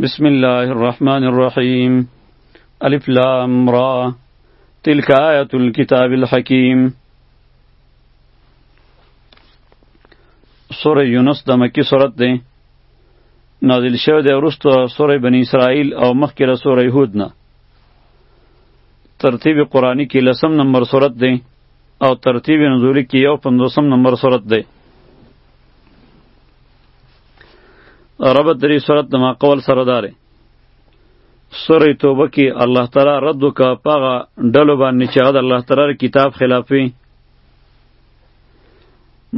بسم الله الرحمن الرحيم ألف لام را تلك آية الكتاب الحكيم سورة يونس د مکی سورت دی نازل شوی دی وروسته سورة بني اسرائيل او مخکې له سورة هود نه ترتیب قرآني کې لسم نمبر سورت دی او ترتیب نزولی کې یو پنځوسم نمبر صورت دی ربط دری صورت د ماقول سره داره سورې توبه کې الله تعالی رد وکړه پاغه ډلو باندې چې هغه د الله تعالی کتاب خلاف وي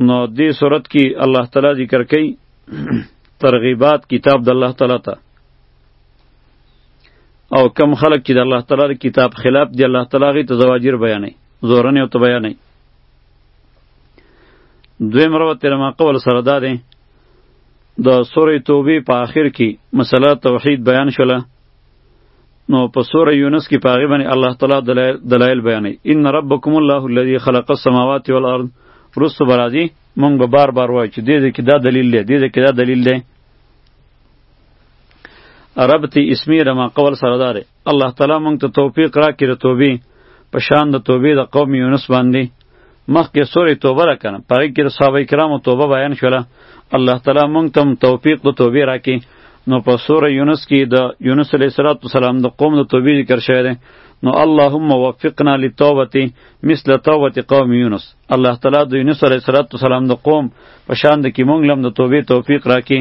نو دې صورت کې الله تعالی ذکر کوي ترغیبات کتاب د الله تعالی ته او کم خلق چې د الله تعالی د کتاب خلاف دی الله تعالی غي ته زواجر بیانې زورن او ته بیانې دویم روایت تر ما قول سره دا دی د سوره توبه په آخر کې مسله توحید بیان شوله نو په سوره یونس کې پاغي باندې الله تعالی دلایل, دلایل بیانې ان ربکم الله الذی خلق السماوات والارض رسو برازی مونږ به بار بار وایو چې دې دې کې دا دلیل دی دې دې کې دا دلیل دی ربط اسمی د ما قول سره داره الله تعالی مونږ ته توفیق راکړي د توبې په شان د توبې د قوم یونس باندې مخکې سورې توبه را کنه په هغې کې د صحابه کرامو توبه بیان شوله الله تعالی مونږ ته توفیق د توبې راکړي نو په سوره یونس کې د یونس علیه السلام د قوم د توبې ذکر شوی دی نو اللهم وفقنا للتوبه مثل توبه قوم یونس الله تعالی د یونس علیه السلام د قوم په شان د کې مونږ لم د توبې توفیق راکړي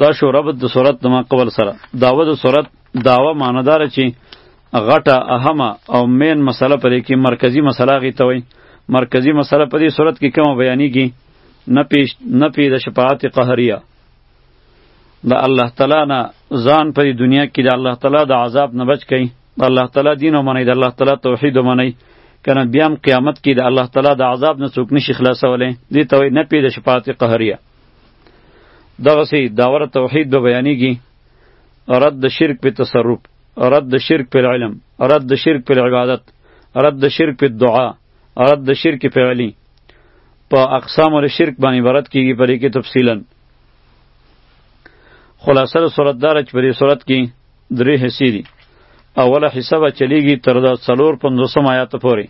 دا شو ربط د صورت د ما قبل سره داوه د صورت داوه ماندار چې غټه اهمه او مین مسله پرې کې مرکزی مسله غي توي مرکزی مسله پرې صورت کې کوم بیانېږي نه پیش نه پی د شفاعت قهریه د الله تعالی نه ځان په دنیا کې د الله تعالی د عذاب نه بچ کړي د الله تعالی دین ومنئ د الله تعالی توحید ومنئ کنه بیا هم قیامت کې د الله تعالی د عذاب نه څوک نشي خلاصولی دې ته وایي نفي د شفاعت قهریه دغسې داور توحید به بیانیږي رد د شرک په تصرف رد د شرک په علم رد د شرک په عبادت رد د شرک په دعا رد د شرک په علی په اقسام ال شرک باندې برت کیږي پرې کې تفصیلا خلاصه صورت دار چې پرې صورت کې درې حصې دي اوله حصه به چلیږي تر دا څلور پنځوسم آیات پورې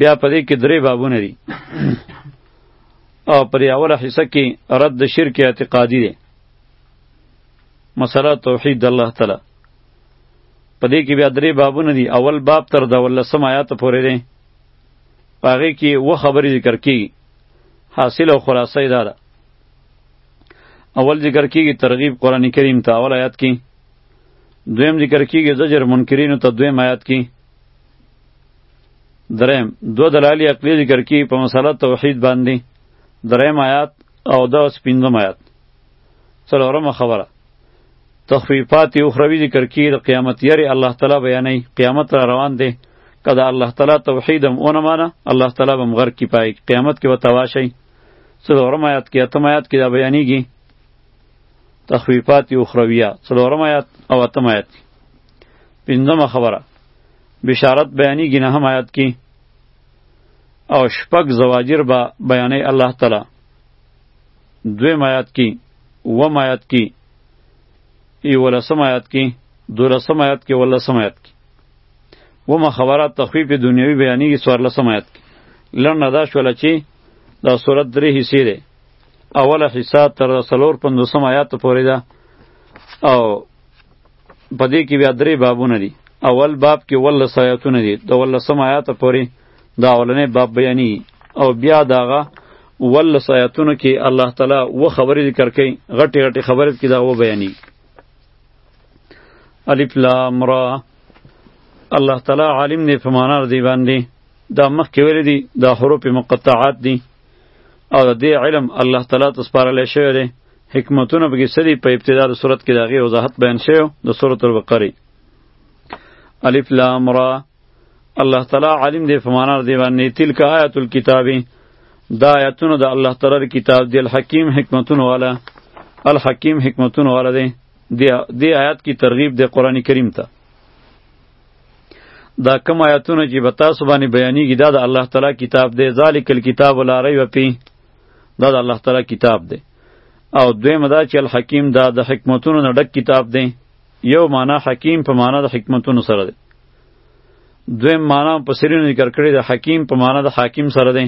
بیا په دې کې درې بابونه دي او په دې اوله حصه کې رد د شرک اعتقادي دی مسله توحید د الله تعالی په دې کې بیا درې بابونه دي اول باب تر دا ولسم آیات پورې دی په هغې کې و خبرې ذکر کیږي حاصل او خلاصه یې دا ده اول ذکر کیږي ترغیب قران کریم ته اول آیات کې دویم ذکر کیږي زجر منکرینو ته دویم آیات کې دریم دو دلالی عقلی ذکر کی په مسله توحید باندې دریم آیات او دا سپینځم آیات څلورمه خبره تخفیفات اخروی ذکر کی د قیامت یری الله تعالی بیانې قیامت را روان دی کدا الله تعالی توحیدم اونمانه الله تعالی بم غر کی پای قیامت کې وتواشی څلورم آیات کې اتم آیات کې دا بیانېږي تخویفات اخرویه څلورم آیات او اتم آیات کې پنځمه خبره بشارت بیانېږي نهم آیات کې او شپږ زواجر به بیانې الله تعالی دویم آیات کې اووم آیات کې یولسم آیات کې دولسم آیات کې ولسم آیات کې ومه خبره تخویف دنیوي بیانېږي څوارلسم آیت کې لنډه دا شوله چې دا صورت درې حصې دی اوله حصه تر څلور پنځوسم آیات پورې ده او په دې کې بیا درې بابونه دي اول باب کې ولس آیاتونه دي د ولسم آیات پورې دا اولنې باب بیانې او بیا داغه ولس آیاتونو کې الله تعالی و خبرې ذکر کوي غټې غټې خبرې کې دا و بیانې الف لام را الله تعالی عالم دی په معنا دی باندې دا مخکې ویل دي دا حروف مقطعات دي او د دې علم الله تعالی ته سپارلی شوی دی حکمتونه پکې څه دي په ابتدا د صورت کې د هغې وضاحت بیان شوی د صورت البقرې الف لام را الله تعالی عالم دی په معنا دی باندې تلک آیات الکتاب دا آیاتونه د الله تعالی کتاب دی الحکیم حکمتونه والا الحکیم حکمتونه والا دی دی دی آیات کی ترغیب دی قران کریم ته دا کم آیاتونه چې به تاسو باندې بیانېږي دا د الله تعالی کتاب دی ذالک الکتاب لا ریب فیه دا د الله تعالی کتاب دی او دویم دا چې الحکیم دا د حکمتونو نه ډک کتاب دی یو معنا حکیم په معنا د حکمتونو سره دی دویم معنا په سرینو ذکر کړی د حکیم په معنا د حاکم سره دی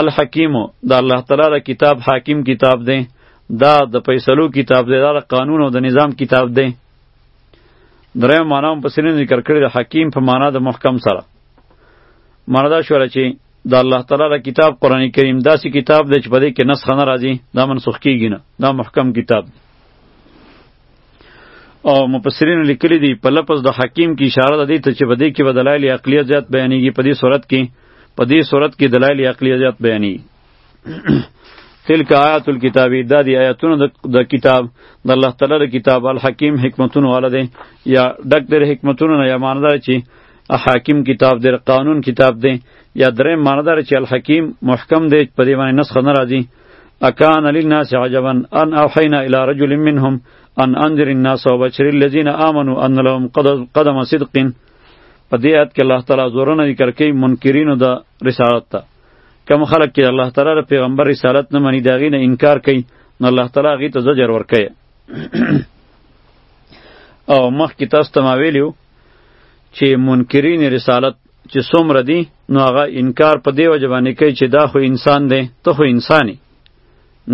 الحکیم د الله تعالی د کتاب حاکم کتاب دی دا د فیصلو کتاب دی دا د قانون او د نظام کتاب دی دریم معنا هم پسې نه ذکر کړی د حکیم په معنا د محکم سره معنا دا شوله چې د الله تعالی د کتاب قرآن کریم داسې کتاب دی چې په دې کې نسخه نه راځي دا منسوخ کیږي نه دا محکم کتاب دی او مفسرین لیکلی دی په لفظ د حکیم کې اشاره ده دې ته چې په دې کې به دلایل عقلیه زیات بیانېږي په دې صورت کې په دې صورت کې دلایل عقلیه زیات بیانېږي تلک آیات الكتابی دا دی آیاتونه د کتاب د الله تعالی د کتاب الحکیم حکمتونه والا دی یا ډک در حکمتونه نه یا ماندار چی حاکم کتاب در قانون کتاب دی یا درې ماندار چی الحکیم محکم دی په دی باندې نسخه نه راځي اکان للناس عجبا ان اوحینا الی رجل منهم ان انذر الناس وبشر الذين امنوا ان لهم قدم صدق په دې آیت کې الله تعالی زورونه ذکر کوي منکرینو د رسالت ته کوم خلک چې الله تعالی د پیغمبر رسالت نه مني دا غینه انکار کوي نو الله تعالی غی ته زجر ورکړي او مخکې تاسو ته ما ویلو چې منکرین رسالت چې څومره دي نو هغه انکار په دی وجه باندې کوي چې دا خو انسان دی ته خو انسانی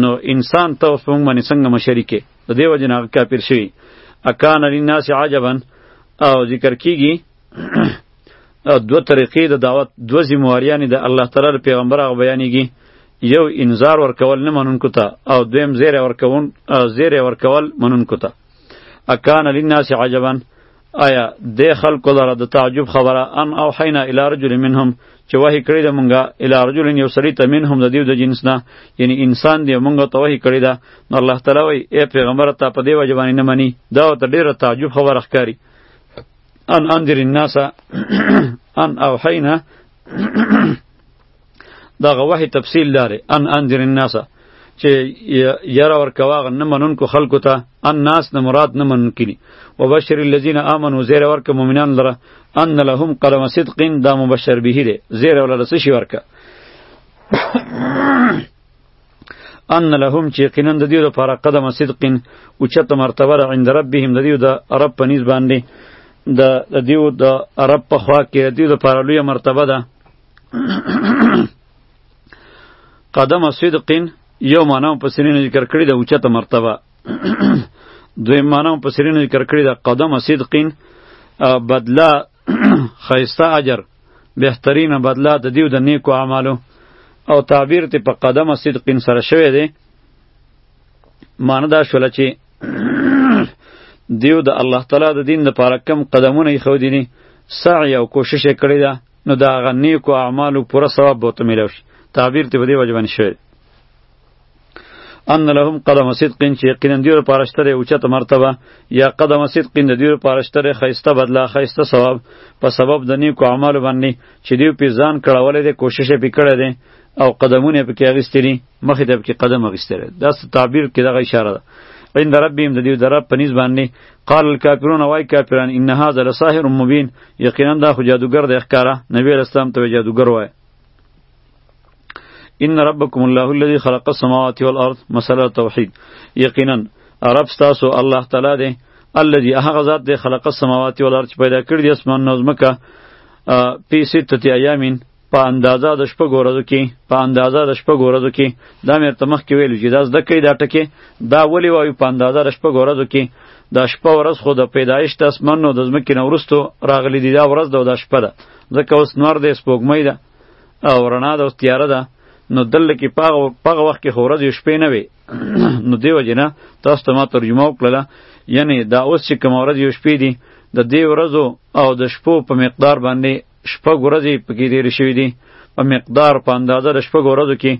نو انسان ته اوس په موږ باندې څنګه مشرکې د دې وجه نه کافر شوی اکان للناس عجبا او ذکر کیږي دا دوه طریقې د دعوت دوه ذمہواریانې د الله تعالی پیغمبر هغه بیانېږي یو انذار ورکول نه منونکو ته او دویم زیر ورکون زیر ورکول منونکو ته اکان للناس عجبا آیا د خلکو لره د تعجب خبره ان او حینا الی رجل منهم چې وحی کړی د مونږه الی رجل یو سړی ته منهم د دیو د جنس نه یعنی انسان دی مونږه ته وحی کړی دا نو الله تعالی وی ای پیغمبر ته په دی وجه باندې نه منی دا ته ډیره تعجب خبره ښکاری ان انذر الناس ان اوحینا دغه وحی تفصیل لاره ان انذر الناس چې یرا ورکواغ نه منونکو خلکو ته ان ناس نه مراد نه منونکي وبشر الذين امنوا زیر ورک مؤمنان لره ان لهم قلم صدق دا مبشر به دی زیر ولر څه شي ورکه ان لهم چې یقینا د دې لپاره قدم صدق او چته مرتبه را عند ربهم د دې د رب په نسبت باندې د دې د رب په خوا کې د دې لپاره لوی مرتبه ده قدم صدق یو معنا په سرینه ذکر کړی د اوچته مرتبه دوی معنا په سرینه ذکر کړی د قدم صدق بدلا خیسته اجر بهترینه بدله د دیو د نیکو اعمالو او تعبیر ته په قدم صدق سره شوی دی معنی دا شول چې دیو د الله تعالی د دین لپاره کم قدمونه یې خو دیني سعی او کوشش یې کړی ده نو دا غنی کو اعمالو پوره ثواب به ته ملوش تعبیر ته به دی وجبن شوی ان لهم قدم صدق چې یقینا دیو لپاره شته اوچت مرتبه یا قدم صدق د دیو لپاره شته خیسته بدله خیسته ثواب په سبب د نیکو اعمالو باندې چې دیو په ځان کړهولې د کوشش په کړه دي او قدمونه په کې اغستري مخې ته په کې قدم اغستره دا تعبیر کې دغه اشاره ده عند ربهم د دیو در رب پنیز باندې قال الکافرون وای کافران ان هذا لساحر مبین یقینا دا خو جادوګر د ښکارا نبی رسول الله ته جادوګر وای ان ربکم الله الذی خلق السماوات والارض مسله توحید یقینا رب تاسو الله تعالی دی الذی هغه ذات دی خلق السماوات والارض چې پیدا کړی دی اسمان نو زمکه په سته ایامین په اندازه د شپږ ورځو کې په اندازه د شپږ ورځو کې دا مې ته مخکې ویلو چې دا زده کوي دا ټکې دا ولې وایو په اندازه د شپږ ورځو کې دا شپه ورځ خو د پیدایش د اسمانو د ځمکې نه وروسته راغلي دي دا ورځ ده او دا شپه ده ځکه اوس نور دی سپوږمۍ ده او رڼا ده او تیاره ده نو دلته کې پغه وخت کې خورځ یو شپې نه وي نو دی وجنه تاسو ته ما ترجمه وکړه یعنی دا اوس چې کوم ورځ یو شپې دي د دې ورځو او د شپو په مقدار باندې شپږ ورځې پکې ډېر شوې دي په مقدار په اندازه د شپږ ورځو کې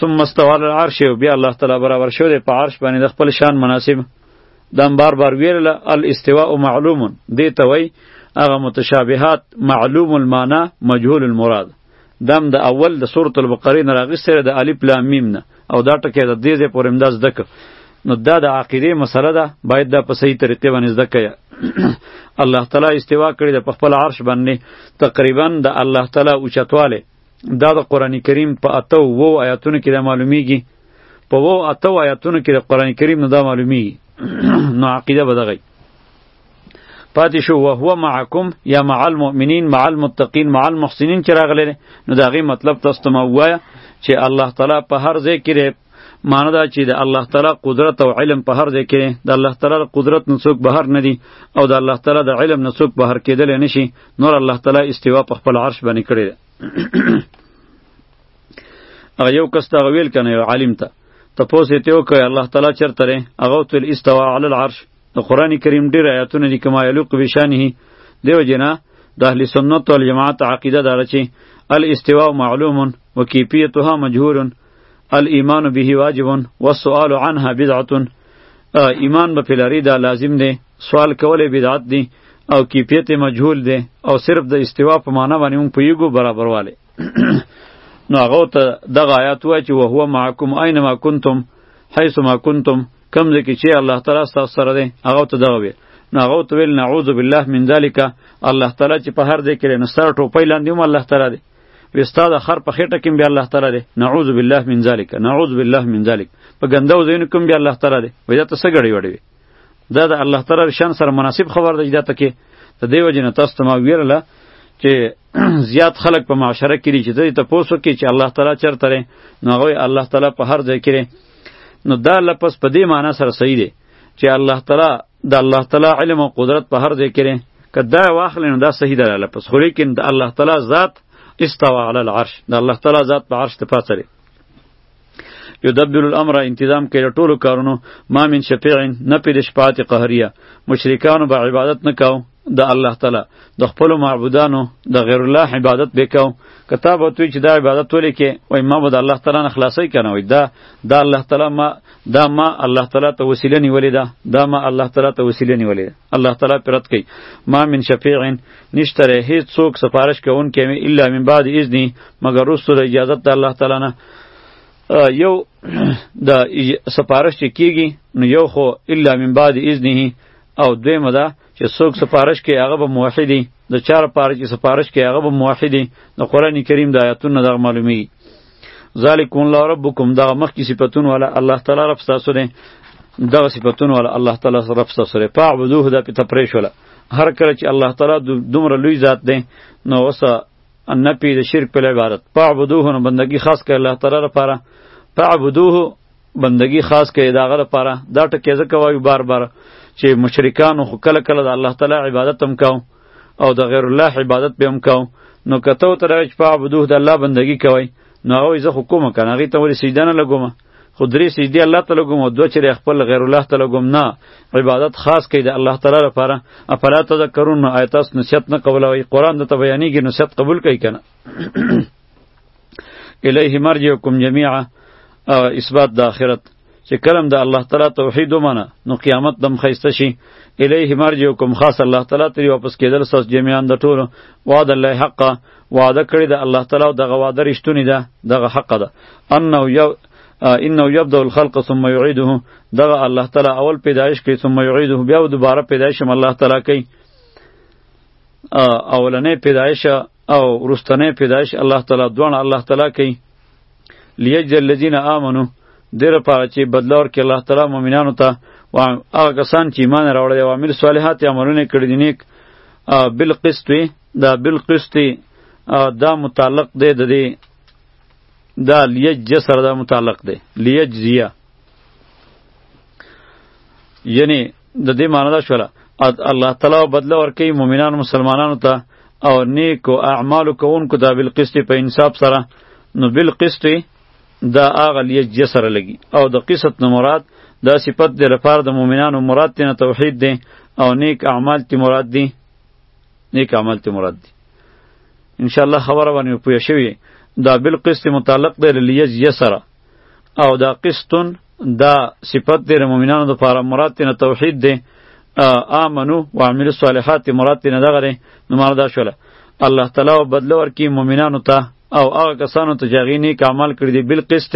ثم استوى على العرش بیا الله تعالی برابر شو دی په عرش باندې د خپل شان مناسب دا بار بار ویل الاستواء معلوم دې ته وای هغه متشابهات معلوم المعنى مجهول المراد دم د اول د سورۃ البقره نه راغستره د الف لام میم نه او دا ټکی د دې ځې پورې امداز دک نو دا د عقیده مسله ده باید دا په صحیح طریقې باندې زده کړئ الله تعالی استوا کړی د خپل عرش باندې تقریبا د الله تعالی اوچتواله دا د قران کریم په اتو وو آیاتونو کې دا معلومیږي په وو اتو آیاتونو کې د قران کریم نه دا معلومیږي نو عقیده بدغی پاتې شو وهو معکم یا مع المؤمنین مع المتقین مع المحسنین چې راغلی نو د هغې مطلب تاسو ته ما ووایه چې الله تعالی په هر ځای کې دی معنی دا چې د الله تعالی قدرت او علم په هر ځای کې دی د الله تعالی قدرت نه څوک بهر نه دي او د الله تعالی د علم نه څوک بهر کېدلی نه شي نور الله تعالی استوا په خپل عرش باندې کړی ده هغه یو کس ته ویل کنه یو عالم ته ته پوسې ته وکړه الله تعالی چرته لري هغه تل استوا علی العرش د قران کریم ډیر آیاتونه دي کما یلوق بشانه دیو جنا د اهل سنت والجماعت عقیده دار چې الاستواء معلوم وکیفیتها مجهول الايمان به واجب والسؤال عنها بدعه ایمان به پلاری دا لازم دی سوال کول بدعت دی او کیفیت مجهول دی او صرف د استوا په معنا باندې مونږ پویګو برابر والے نو هغه ته دغه آیات وای چې وهو معکم اينما کنتم حيث ما کنتم کم ځکه چې الله تعالی تاسو سره دی هغه ته دغه وی نو هغه ته ویل نعوذ بالله من ذالک الله تعالی چې په هر ځای کې نه سر ټوپی لاندې هم الله تعالی دی وی ستا د خر په خېټه کې بیا الله تعالی دی نعوذ بالله من ذلک نعوذ بالله من ذلک په ګنده وزینو کې بیا الله تعالی دی وی دا ته څه ګړی وړی وی دا د الله تعالی شان سره مناسب خبر دی دا ته کې د دې وجه نه تاسو ته ما ویله چې زیات خلک په معاشره کې دي چې دوی ته پوسو کې چې الله تعالی چرته لري نو هغه الله تعالی په هر ځای کې نو دا لپس په دې معنی سره صحیح دی چې الله تعالی د الله تعالی علم او قدرت په هر ځای کې دی که دا واخلې نو دا صحیح دلاله پس خو لیکن د الله تعالی ذات استوا علی العرش د الله تعالی ذات په عرش ته پاتې دی یدبر الامر انتظام کوي ټولو کارونو ما من شفیع نه پیل شفاعت قهریه مشرکانو به عبادت نه کاو د الله تعالی د خپل معبودانو د غیر الله عبادت وکاو کتاب او توی چې دا عبادت ولې کې وای ما به د الله تعالی نه خلاصې کنه وای دا د الله تعالی ما دا ما الله تعالی ته وسیله نیولې ده دا ما الله تعالی ته وسیله نیولې ده الله تعالی پرد کوي ما من شفیع نشتره هیڅ څوک سفارش کوونکی الا من بعد اذنی مگر رسو د اجازه د الله تعالی نه یو د سفارش چې کیږي نو یو خو الا من بعد اذنه او دویمه ده چې څوک سفارش کوي هغه به موحد وي د چا لپاره چې سفارش کوي هغه به موحد وي د قرآن کریم د آیاتونو دغه معلومیږي ذالکم الله ربکم دغه مخکې صفتون والا الله تعالی رب ستاسو دی دغه صفتون والا الله تعالی رب ستاسو دی فاعبدوه دا په تپریش ولا هر کله چې الله تعالی دومره لوی ذات دی نو وسه ان نپی د شرک په عبادت فاعبدوه نو بندگی خاص کړه الله تعالی لپاره فاعبدوه بندگی خاص کړي دا غره پاره دا ټکی ځکه وایو بار بار چې مشرکانو خو کله کله د الله تعالی عبادت هم کاو او د غیر الله عبادت به هم کاو نو کته تر چې په عبادت د الله بندگی کوي نو هغه زه حکومت کنه هغه ته ولې سجده نه لګوم خو درې سجدي الله ته لګوم او دوه چیرې خپل غیر الله ته لګوم نه عبادت خاص کړي د الله تعالی لپاره افلا تذکرون نو آیات نصیحت نه قبلوي قران د ته بیانېږي نصیحت قبول کوي کنه الیه مرجعکم جميعا او اثبات د آخرت چې کلم د الله تعالی توحید ومنه نو قیامت دم خیسته شي الیه مرجعکم خاص الله تعالی ته واپس کېدل ساس جميعا د ټولو وعد الله حق وعده کړی د الله تعالی دغه وعده رښتونی ده دغه حق ده انه یو انه یبدا الخلق ثم یعیده دغه الله تعالی اول پیدایش کوي ثم یعیده بیا دوباره پیدایش هم الله تعالی کوي اولنې پیدایش او رستنه پیدایش الله تعالی دوه الله تعالی کوي لیجل الذین آمنو دیر پاره چې بدلور کې الله تعالی مؤمنانو ته او هغه کسان چې ایمان راوړل او عمل صالحات عملونه کړی دي نیک بالقسط دا بالقسط دا متعلق دی د دې دا لیج سره دا متعلق دی لیجزیه یعنی د دې معنی دا شوله الله تعالی بدله ورکوي مؤمنانو مسلمانانو ته او نیکو اعمالو کوونکو ته بالقسط په انصاف سره نو بالقسط دا هغه لیجزیه سره لګي او د قسط نه مراد دا صفت دی لپاره د مؤمنانو مراد دی نه توحید دی او نیک اعمال تی مراد دی نیک اعمال تی مراد دی ان شاء الله خبره باندې پوه شوی دا بالقسط متعلق دی لیجزیه سره او دا قسطن دا صفت دی مؤمنانو د پاره مراد تنه توحید دی آمنو و عملو صالحات مراد تنه دغه دی نو مراد دا شوله الله تعالی بدله ورکی مؤمنانو ته او هغه کسانو ته جاغی نیک عمل کړی دی بل قسط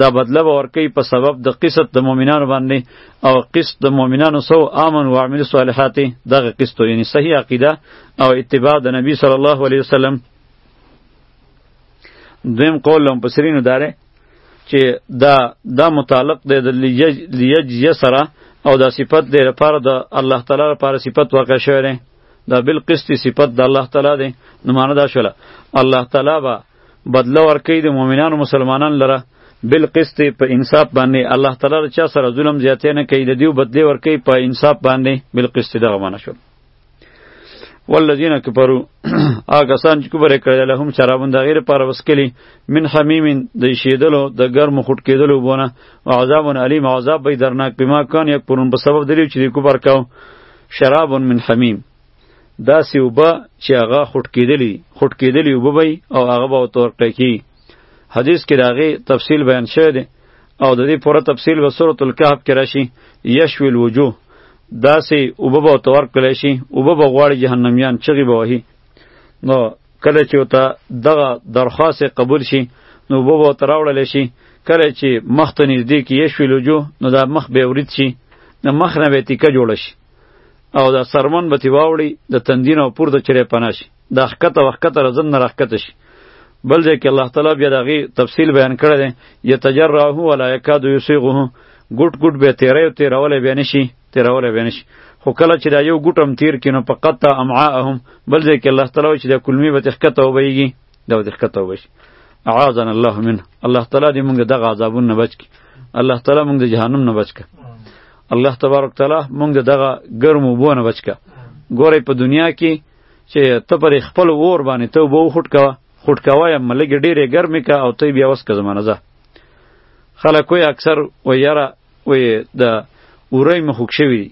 دا بدله ورکی په سبب د قسط د مؤمنانو باندې او قسط د مؤمنانو سو آمن و عملو صالحات دغه قسط یعنی صحیح عقیده او اتباع د نبی صلی الله علیه وسلم دویم قول هم پسرینو داره چې دا دا متعلق دی د لیج یسرا او دا صفت دی لپاره د الله تعالی لپاره صفت واقع شوی دی دا بل قسط صفت د الله تعالی دی نو معنی دا شوله الله تعالی با بدله ورکړي د مؤمنانو مسلمانان لره بل قسط په انصاف باندې الله تعالی چا سره ظلم زیاتې نه کوي د دیو بدله ورکړي په انصاف باندې بل قسط دغه معنی شوله والذین کفروا هغه کسان چې کفر کړی لهم شرابون د غیر پر وسکلی من حمیم د شیدلو د ګرم خټ کېدلو بونه او عذاب علیم عذاب به درناک بما کان یک پرون په سبب دلیو چې کفر کاو شراب من حمیم دا سی وبا چې هغه خټ کېدلی خټ کېدلی وبوي او هغه به تور ټکی حدیث کې داغه تفصیل بیان شوی دی او د دې پوره تفصیل به سورۃ الکهف کې راشي یشوی الوجوه داسې اوبه به تور کړی شي اوبه به غواړي جهنميان چغي به وهي نو کله چې وته دغه درخواست قبول شي نو اوبه به تراوړل شي کله چې مخ ته نږدې کې یشوی الوجو نو دا مخ به ورید شي د مخ نه به تیکه جوړ شي او دا سرمن به تی واوړي د تندین او پور د چره پناشي دا ښکته وښکته رزن نه راښکته شي بل ځای کې الله تعالی بیا د هغې تفصیل بیان کړی دی یتجرعه ولا یکاد یسیغه ګوټ ګوټ به تیری او تیرولی بیا نشي تیرولی بیا نشي خو کله چې دا یو ګوټ هم تیر کړي نو په قطع امعاءهم بل ځای کې الله تعالی وایي چې دا کلمې به ترې ښکته وبهیږي دا به ترې ښکته وبهشي اعاذنا الله منه الله تعالی دې مونږ دغه عذابونو نه بچ کړي الله تعالی مونږ د جهنم نه بچ کړي الله تبارک تعالی مونږ دغه ګرم اوبو نه بچ کړي ګورئ په دنیا کې چې ته پر خپل ور باندې ته وو خټ کا خټ کا وایم ملګ ډیره ګرمه کا او ته بیا وس کا زمانه زه خلک وی اکثر و یاره وی د اورای مخ خوښوي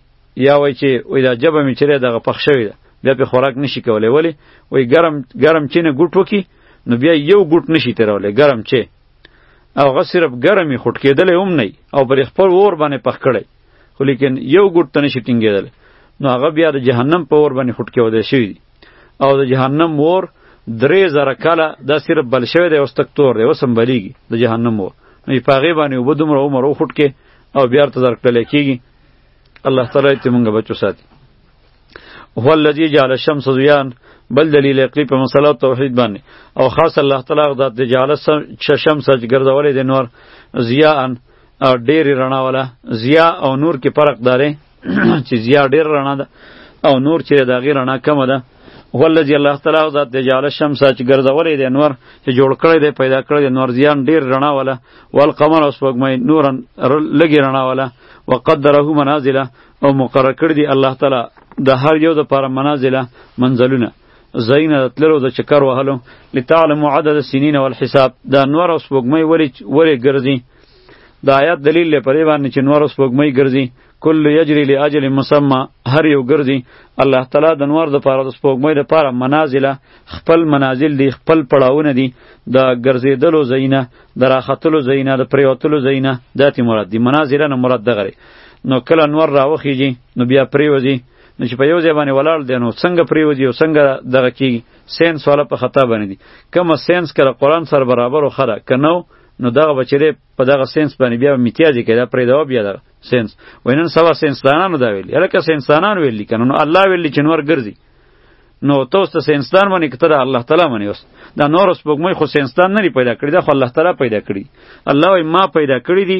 یا وای چې وی دا جبه می چره دغه پخ شوی ده بیا په خوراک نشي کولای ولی وای ګرم ګرم چینه ګټ وکی نو بیا یو ګټ نشي ترولای ګرم چې او غصرف ګرمي خټ کېدلې هم نه او پر خپل ور باندې پخ کړي خو لیکن یو ګوټ ته نشي ټینګېدل نو هغه بیا د جهنم په اور باندې خټ کېودل شوی دی او د جهنم اور درې زره کاله دا صرف بل شوی دی اوس تک تور دی اوس هم بلیږي د جهنم اور نو په هغې باندې اوبه دومره عمر وخوټ کې او بیا ورته درکړل کېږي الله تعالی دې مونږ بچو ساتي هو الذي جعل الشمس ضياء بل دلیل عقلی په مسله توحید باندې او خاص الله تعالی غدا د جعل الشمس ګرځولې د نور ضیاء او ډېرې رڼا ولا ضیا او نور کې فرق داره چې ضیا ډېر رڼا ده او نور چې د هغې رڼا کمه ده هو الذي الله تعالی او ذات جعل الشمس چې ګرځولې دی انور چې جوړ کړی دی پیدا کړی دی نور زیان ډیر رڼا ولا والقمر او سپوږمۍ نورا لګي رڼا ولا وقدره منازله او مقرر کړی دی الله تعالی د هر یو د پر منازله منزلونه زینه د تللو د چکر وهلو لتعلمو عدد سنین والحساب دا نور او سپوږمۍ ولې ولې ګرځي دا آیات دلیل لري په دې باندې چې نور او سپوږمۍ ګرځي کل یجری لاجل مسمى هر یو ګرځي الله تعالی د نور د پاره د سپوږمۍ د پاره منازله خپل منازل دی خپل پړاونه دی د ګرځیدلو زینه د راختلو زینه د پریوتلو زینه داتې مراد دی منازله نه مراد دغه نو کله نور راوخیږي نو بیا پریوځي نو چې په یو ځای باندې ولاړ دی نو څنګه پریوځي او څنګه دغه کیږي ساينس والا په خطا باندې دي کوم ساينس کړه قران سره برابر او خره کنو نو دغه بچره په دغه ساينس باندې بیا امتیازي کړه پرې دا بیا دغه ساينس وینن سوا ساينسدانانو دا ویلي الکه ساينسدانان ویلي کنه نو الله ویلي چې نور ګرځي نو ته اوس د ساینسدان باندې که ته د الله تعالی باندې اوس دا نور سپوږمۍ خو ساینسدان نه پیدا کړي دا خو الله تعالی پیدا کړي الله وایي ما پیدا کړي دي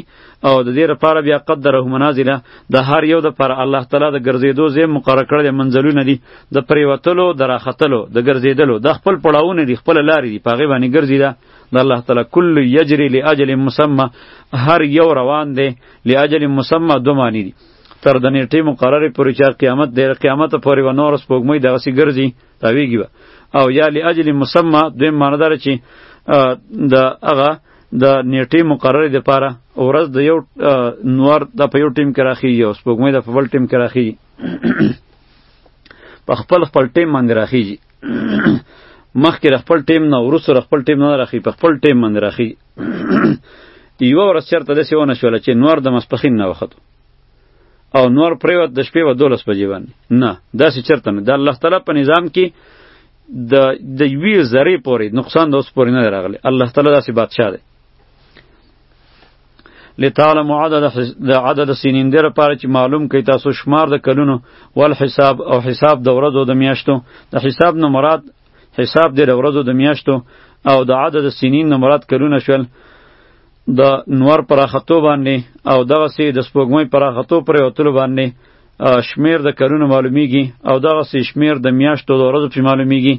او د دې لپاره بیا قدره منازله د هر یو د پر الله تعالی د ګرځېدو ځای مقرر کړی دی منزلونه دي د پریوتلو د راختلو د ګرځېدلو د خپل پړاوونه دي خپل لارې دي په هغې باندې ګرځي ده د الله تعالی کل یجري لاجل مسمى هر یو روان دی لاجل مسمى دوه معنی دي تر د نیټې مقررې پورې چې قیامت دی قیامت پورې و نور سپوږمۍ دغسې ګرځي تاویږي به او یا لاجل مسمى دویم معنی داره چې د هغه د نیټې مقررې دپاره ورځ د یو نور د په یو ټیم کې راخیږي او سپوږمۍ د په بل ټیم کې راخیږي په خپل خپل ټیم باندې راخیږي مخکې خپل ټیم نه وروسته خپل ټیم نه راخیږي په خپل ټیم باندې راخیږي یو ورځ چرته د سیونه شول چې نور د مسپخین نه وختو او نور پریوت د شپې و دولس بجې باندې نه داسې چرته نه د الله تعالی په نظام کې د د یوې ذرې پورې نقصان د اوس پورې نه راغلی الله تعالی داسې بادشاه دی لتعلم عدد د عدد سنین در پاره چې معلوم کړئ تاسو شمار د کلونو ول حساب او حساب د ورځو د میاشتو د حساب نه مراد حساب دې د ورځو د میاشتو او د عدد سنین نه مراد کلونه شول د نور پراختو باندې او دغه سي د سپوږمۍ پراختو پر وتلو باندې شمیر د کلونو معلومیږي او دغه سي شمیر د میاشتو د ورځو په معلومیږي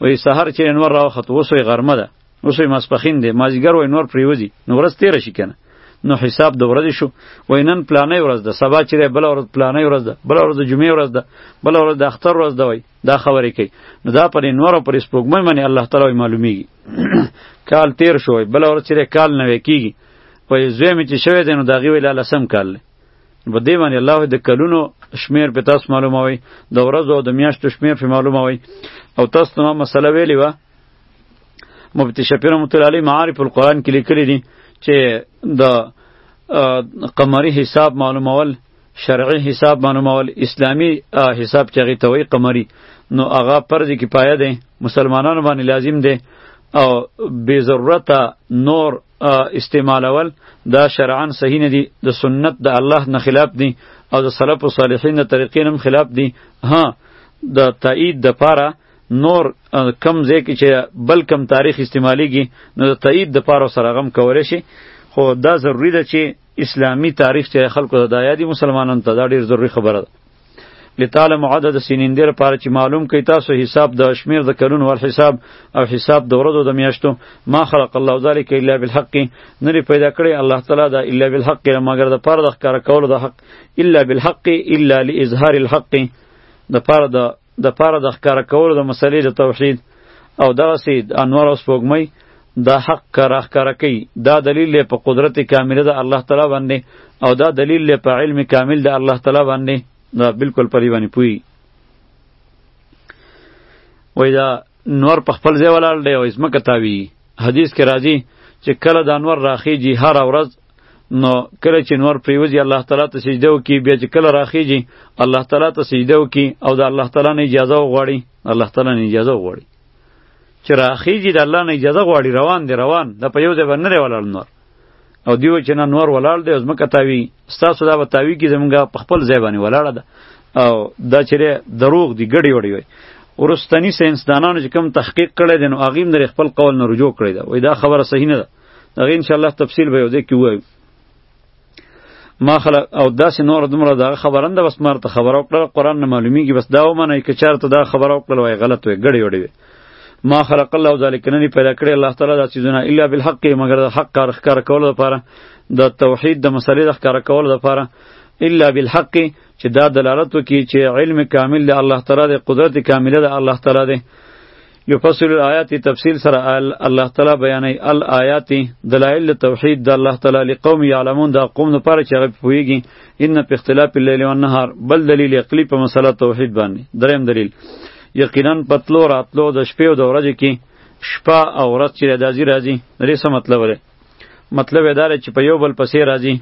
وې سحر چې انور راوخت وسوي غرمه ده وسوي ماسپخین دی مازیګر وې نور پریوزي نو ورځ تیر شي کنه نو حساب د ورځې شو وای نن پلانې ورځ ده سبا چې بل ورځ پلانې ورځ ده بل ورځ د جمعې ورځ ده بل ورځ د اختر ورځ ده وای دا خبرې کوي نو دا پر انور او پر سپوږمۍ باندې الله تعالی وایي معلومیږي کال تیر شو بل ورځ چې کال نوې کیږي په زوی مې چې شوی دی نو دغه ویل لسم کال دی په دې باندې الله د کلونو شمیر په تاسو معلومه وي د ورځو او د میاشتو شمیر په معلومه وي او تاسو ته ما مسله ویلې وه مفتی شفیع رحمت الله علیه معارف القرآن کې لیکلي دي چې د قمری حساب معلومول شرعي حساب معلومول اسلامي حساب چې هغې ته وایي قمري نو هغه فرض کفایه دی مسلمانانو باندې لازم دی او بې ضرورته نور استعمالول دا شرعا صحیح نه دي د سنت د الله نه خلاف دي او د سلف و صالحین د طریقې هم خلاف دي ها د تایید د پاره نور کم ځای کې چې بل کم تاریخ استعمالیږي نو د تایید د پاره سره غم کولی شي خو دا ضروری ده چې اسلامی تاریخ چې خلکو ته دا یادی مسلمانانو ته دا ډیر ضروری خبره ده لتعلم عدد سنین دیر پاره چې معلوم کړئ تاسو حساب د شمیر د کلون ور حساب او حساب د ورځو د میاشتو ما خلق الله ذلک الا بالحق نری پیدا کړی الله تعالی دا الا بالحق مگر د پاره د ښکار کولو د حق الا بالحق الا لاظهار الحق د پاره د د پاره د ښکاره کولو د مسلې د توحید او دغسې د انوار او سپوږمۍ دا حق کرا ښکاره کوي دا دلیل دی په قدرت کامله د الله تعالی باندې او دا دلیل دی په علم کامل د الله تعالی باندې دا بالکل پری باندې پوي وای دا نور په خپل ځای ولاړ دی او ځمکه تاوی حدیث کې راځي چې کله د انور راخیږي هر ورځ نو کله چې نور پریوزي الله تعالی ته سجده وکي بیا چې کله راخیږي الله تعالی ته سجده وکي او د الله تعالی نه اجازه وغواړي الله تعالی نه اجازه وغواړي چې راخیږي د الله نه اجازه غواړي روان دی روان د په یو ځای باندې نه ولاړ نور او دیو چې نه نور ولاړ دی زما کتاوی ستاسو دا وتاوی کې زمونږه په خپل ځای باندې ولاړه ده او دا چې دروغ دی ګډي وړي وي ورستنی ساينسدانانو چې کوم تحقیق کړی دی نو هغه هم در خپل قول نه رجوع کړی دی وای دا خبره صحیح نه ده دغه ان شاء الله تفصیل به یو ځای کې وایو ما خلق او داسې نور دومره دا خبرن ده بس مرته خبر او کړه قران نه معلومیږي بس دا ومنه کې چارته دا خبر او کړه وای غلط وای غړي وړي وي ما خلق الله ذلک نه دی پیدا کړی الله تعالی دا چیزونه الا بالحق مگر د حق کار ښکار کول لپاره د توحید د مسلې د ښکار کول لپاره الا بالحق چې دا دلالت وکړي چې علم کامل د الله تعالی د قدرت کامله د الله تعالی دی یفصل الآیات تفصیل سره الله تعالی بیانې الآیات دلایل توحید د الله تعالی لقوم یعلمون دا قوم نه پاره چې هغه پویږي ان په اختلاف الليل والنهار بل دلیل عقلی په مسله توحید باندې دریم دلیل یقینا پتلو راتلو د شپې او د ورځې کې شپه او ورځ چې راځي راځي لري څه مطلب لري مطلب دا چې په یو بل پسې راځي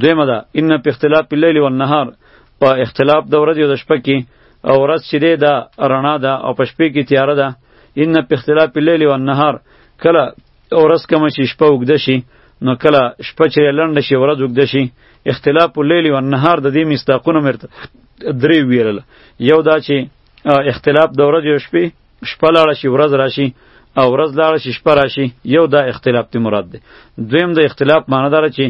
دویمه ده ان په اختلاف الليل والنهار په اختلاف د ورځې او د شپه کې او ورځ چې دی دا رڼا ده او په شپې کې تیاره ده ان په اختلاف اللیل و النهار کله ورځ کم شي شپه اوږده شي نو کله شپه چې لنډه شي ورځ اوږده شي اختلاف اللیل و النهار د دې مستاقونه مرته درې ویرل یو دا چې اختلاف د ورځې او شپې شپه لاړه شي ورځ راشي او ورځ لاړه شي شپه راشي یو دا اختلاف ته مراد دی دویم د اختلاف معنی دار چې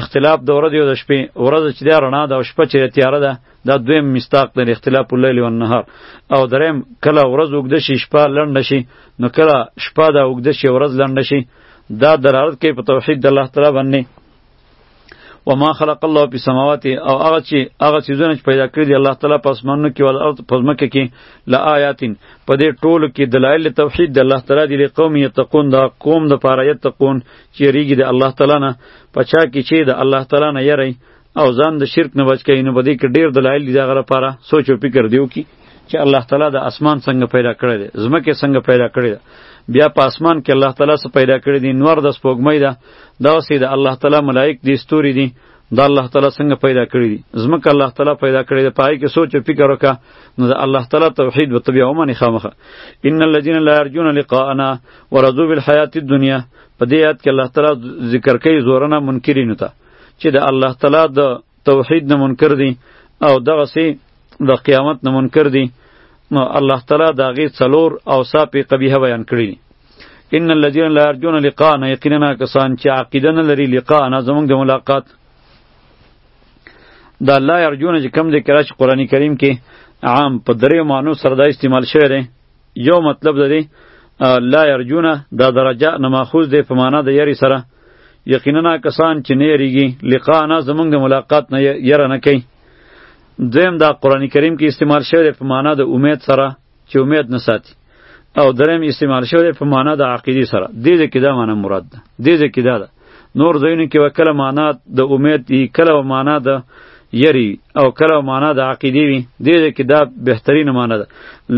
اختلاف د ورځې او د شپې ورځ چې دا رڼا ده او شپه چې تیاره ده دا دویم مستاق دی اختلاف الليل و النهار او دریم کله ورځ وګد شي شپه لنډ شي نو کله شپه دا وګد شي ورځ لنډ شي دا دلالت کوي په توحید د الله تعالی باندې و ما خلق الله په سماوات او هغه چې هغه چیزونه چې پیدا کړی دی الله تعالی په اسمانونو کې ول ارض په ځمکه کې لا آیاتین په دې ټولو کې دلایل توحید د الله تعالی دی قوم یتقون دا قوم د پاره یتقون چې ریګي د الله تعالی نه پچا کې چې د الله تعالی نه یری او ځان د شرک نه بچ کین نو بده کې ډیر دلایل دی هغه لپاره سوچ او فکر دیو کی چې الله تعالی د اسمان څنګه پیدا کړی دی زمکه څنګه پیدا کړی ده بیا په اسمان کې الله تعالی څه پیدا کړی دی نور د سپوږمۍ ده دا سې د الله تعالی ملائک دي ستوري دي دا الله تعالی څنګه پیدا کړی دی زمکه الله تعالی پیدا کړی دی پای کې سوچ او فکر وکړه نو د الله تعالی توحید به تبیا ومني خامخه ان الذين لا يرجون لقاءنا ورضوا بالحیات الدنیا په دې یاد کې الله تعالی ذکر کوي زورنا منکرینو ته چې د الله تعالی د توحید نه منکر دي او دغه سي د قیامت نه منکر دي نو الله تعالی دا غي څلور اوصاف قبیحه بیان کړی دي ان الذين لا يرجون لقاءنا یقینا کسان چې عقیده نه لري لقاءنا زمونږ د ملاقات دا لا يرجون چې کم ذکر شي قران کریم کې عام په درې مانو سره دا استعمال شوی دی یو مطلب ده دی لا یرجونه دا درجه نه ماخوذ دی په معنا د یری سره یقینا کسان چې نه یریږي لقا نه زمونږ د ملاقات نه یره نه کوي دویم دا قرآن کریم کې استعمال شوی دی په معنا د امید سره چې امید نه ساتي او دریم استعمال شوی دی په معنا د عقیدې سره دې ځکه دا معنا مراد ده دې ځکه دا ده نور ځایونو کې به کله معنا د امید وي کله به معنا د یری او کله به معنا د عقیدې وي دې ځای کې دا بهترینه معنا ده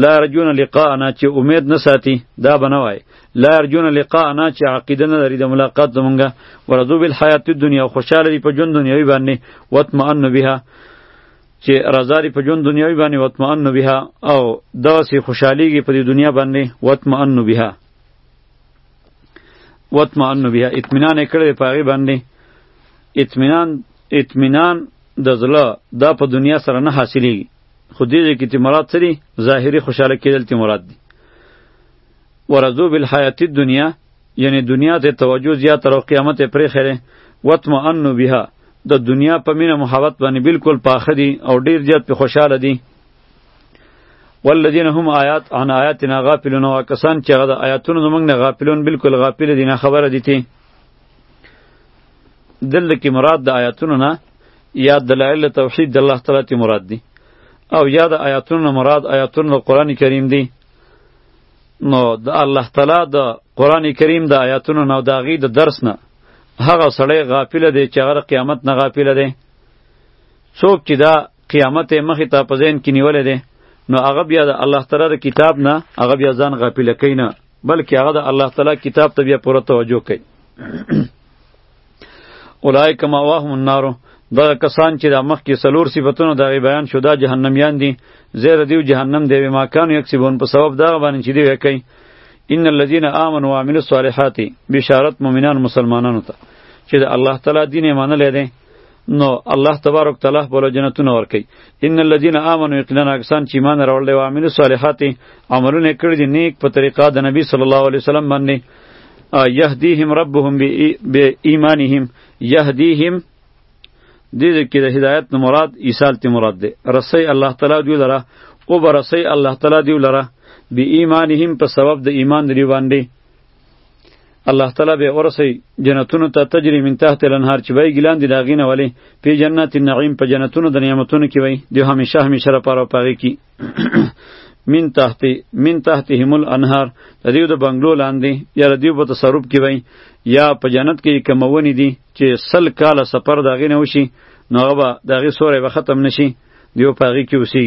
لا یرجون لقاءنا چې امید نه ساتي دا به نه وایي لا یرجون لقاءنا چې عقیده نه لري د ملاقات زمونږه ورضو بالحیات الدنیا خوشاله دي په ژوند دنیوي باندې واطمئن بها چې رضاری په ژوند دنیوي باندې واطمئن بها او داسې خوشحالیږي په دې دنیا باندې واطمئن بها وطمئن بها اطمینان یې کړی په هغې باندې اطمینان اطمینان د زړه دا په دنیا سره نه حاصلېږي خو دې ځای کې چې مراد څه دي ظاهري خوشحاله کېدل چې مراد دي ورضو بالحیات الدنیا یعنی دنیا ته توجه زیات او قیامت یې پرېښی وطمئن بها د دنیا په مینه محبت باندې بالکل پاخه دي او ډیر زیات په خوشاله دي والذین هم آیات عن آیاتنا غافلون او کسان چې هغه د آیاتونو زمونږ نه غافلون بالکل غافل دي نه خبره دي ته دلته کې مراد د آیاتونو نه یا دلایل توحید د الله تعالی ته مراد دي او یا د آیاتونو نه مراد آیاتونو قرآن کریم دي نو د الله تعالی د قرآن کریم د آیاتونو نه د هغې د درس نه هغه سړی غافل دی چې هغه قیامت نه غافل دی څوک چې دا قیامت یې مخې ته په ذهن کې نیولی دی نو هغه بیا د الله تعالی د کتاب نه هغه بیا ځان غافل کوي نه بلکې هغه د الله تعالی کتاب ته بیا پوره توجه کوي اولایک ماواهم النار دا کسان چې د مخ کې سلور صفاتونو د بیان شو دا جهنميان دي زیر دیو جهنم دی ما کانو یک سیبون په سبب دا باندې چې دی وکي ان الذين امنوا وعملوا الصالحات بشارت مؤمنان مسلمانانو ته چې د الله تعالی دین منل دي نو الله تبارک تعالی بوله جنتونه ورکي ان الذين امنوا یقینا اکسان چې ایمان راوړل او عامل صالحات عملونه کړی دي نیک په طریقه د نبی صلی الله علیه وسلم باندې یهدیهم ربهم به ایمانهم یهدیهم دې کې د هدایت نه مراد ایصال ته مراد ده رسي الله تعالی دی لره او برسي الله تعالی دی لره به ایمانهم په سبب د ایمان دی باندې الله تعالی به ورسی جنتونو ته تجری من تحت الانهار چې بای ګلان دي داغینه ولی په جنت النعیم په جنتونو د نعمتونو کې وای دی همیشه همیشه را پاره پاږي کی من تحت من تحتهم الانهار د دیو د بنگلو لاندې یا د دیو په تصرف کې وای یا په جنت کې کمونی دي چې سل کاله سفر داغینه وشي نو هغه به داغي سورې به ختم نشي دیو پاږي کې وسی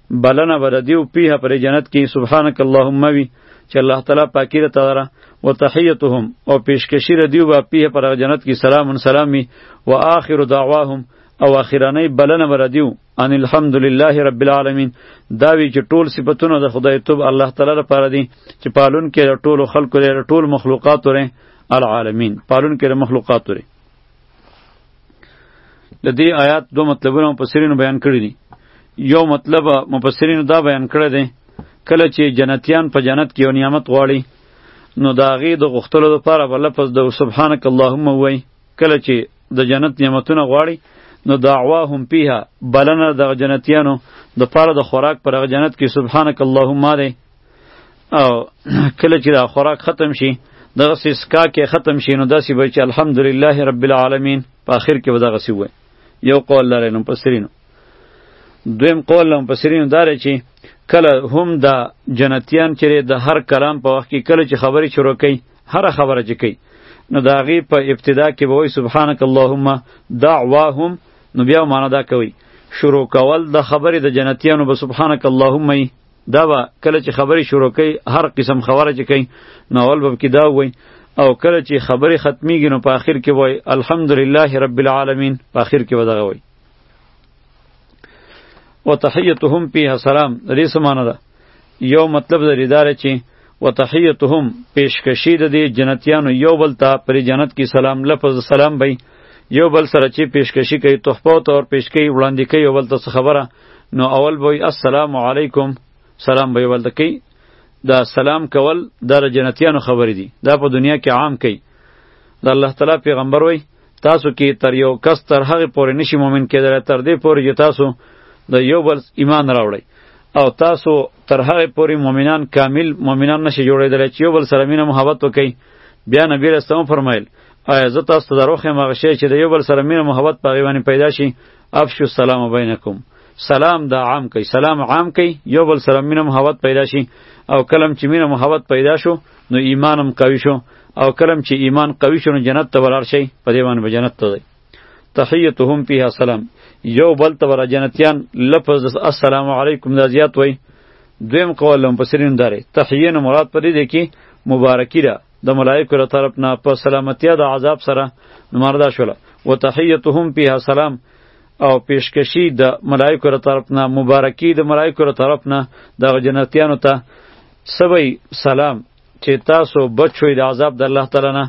بلنه به د دیو پیه پر جنت کې سبحانک اللهم وی چې الله تعالی پاکی را تعالی و تحیتهم او پیشکشی را دیو به پیه پر جنت کې سلام سلامی و آخر دعواهم او اخیرانه بلنه به دیو ان الحمدلله رب العالمین دا وی چې ټول صفاتونه د خدای توب الله تعالی لپاره دي چې پالون کې ټول خلکو لري ټول مخلوقات لري العالمین پالون کې مخلوقات لري د دې آیات دوه مطلبونه مفسرینو بیان کړی دي یو مطلب مفسرینو دا بیان کړی دی کله چې جنتیان په جنت کې یو نعمت غواړي نو د هغې د غوښتلو لپاره به لفظ د سبحانک اللهم ووایي کله چې د جنت نعمتونه غواړي نو دعواهم فیها بلنه د جنتیانو د پاره د خوراک پر جنت کې سبحانک اللهم دی او کله چې دا خوراک ختم شي دغه سې سکا کې ختم شي نو داسې به چې الحمدلله رب العالمین په آخر کې به دغه سې وای یو قول لري نو پسرینو دویم قول لرم پسرینو داره چې کله هم دا جنتیان چې د هر کلام په وخت کې کله چې خبرې شروع کوي هر خبره چې کوي نو دا غي په ابتدا کې به وای سبحانك اللهم دعواهم نو بیا معنا دا کوي شروع کول د خبرې د جنتیانو به سبحانك اللهم دا به کله چې خبرې شروع کوي هر قسم خبره چې کوي نو اول به کې دا وایي او کله چې خبرې ختمیږي نو په آخر کې وایي الحمدلله رب العالمین په آخر کې به دغه وایي وتحیتهم فیها سلام د دې څه معنی ده یو مطلب د ریداره چې وتحیتهم پیشکشی د دې جنتیانو یو بل ته پر جنت کې سلام لفظ سلام به یو بل سره چې پیشکشی کوي تحفه او تور پیش کوي وړاندې کوي یو بل ته خبره نو اول به السلام علیکم سلام به ولته کوي دا سلام کول دا د جنتیانو خبرې دي دا په دنیا کې عام کوي د الله تعالی پیغمبر وای تاسو کې تر یو کس تر هغه پورې نشي مؤمن کېدل تر دې پورې چې تاسو د یو بل ایمان راوړی او تاسو تر هغه پورې مؤمنان کامل مؤمنان نشي جوړېدل چې یو بل سره مینه محبت وکړي بیا نبی رسول فرمایل آیا زه تاسو ته دروخه مغشه چې د یو بل سره مینه محبت په غیبانې پیدا شي افشو السلام بینکم سلام دا عام کوي سلام عام کوي یو بل سره مینه محبت پیدا شي او کلم چې مینه محبت پیدا شو نو ایمانم قوي شو او کلم چې ایمان قوي شو نو جنت ته ولار شي په دې باندې جنت ته ځي تحیتهم فیها سلام یو بل ته ور جنتیان لفظ السلام علیکم دا زیات وای دویم قول هم پسرین داره تحیین مراد پرې دی کې مبارکی ده د ملائکو له طرف نه په سلامتیا د عذاب سره مردا شوله وتحیتهم فیها سلام او پیشکشی د ملائکو له طرف نه مبارکی د ملائکو له طرف نه د جنتیانو ته سوی سلام چې تاسو بچوي د عذاب د الله تعالی نه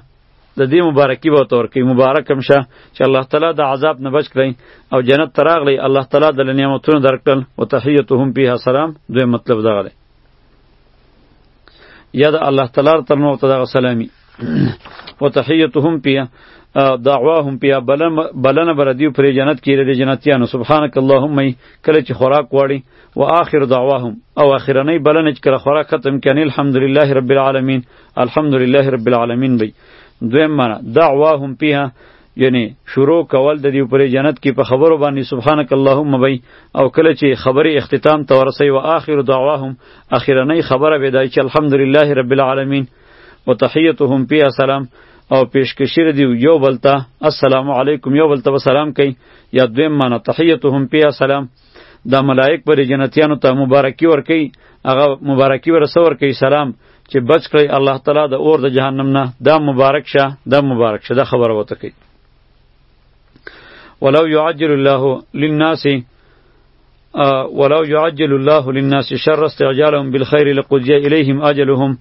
د دې مبارکي به تور کوي مبارک هم شه چې الله تعالی د عذاب نه بچ کړي او جنت تراغلی الله تعالی د نعمتونو درکړل او تحیتهم فیها سلام دوی مطلب دغه دی یا د الله تعالی تر نو ته دغه سلامي وتحیتهم پیا دعواهم پیا بلن بلن بر دیو پر جنت کې د جنتیانو سبحانك اللهم کله چې خوراک واړي و آخر دعواهم او اخرنی بلن چې کله خوراک ختم کړي الحمدلله رب العالمین الحمدلله رب العالمین بی دویم معنا دعواهم پیه یعنی شروع کول د دې پر جنت کې په خبرو باندې سبحانك اللهم وای او کله چې خبره اختتام ته ورسي او اخر دعواهم اخرنۍ خبره به دای چې الحمدلله رب العالمین وتحیتهم پی سلام او پیشکشیر دی یو بلته السلام علیکم یو بلته سلام کوي یا دویم معنی تحیتهم پی سلام دا ملائک پر جنتیانو ته مبارکي ورکي هغه مبارکي ورسور کوي سلام چې بچ کړی الله تعالی د اور د جهنم نه دا مبارک شه دا مبارک شه دا خبر وته کوي ولو يعجل الله للناس ولو يعجل الله للناس شر استعجالهم بالخير لقضي اليهم اجلهم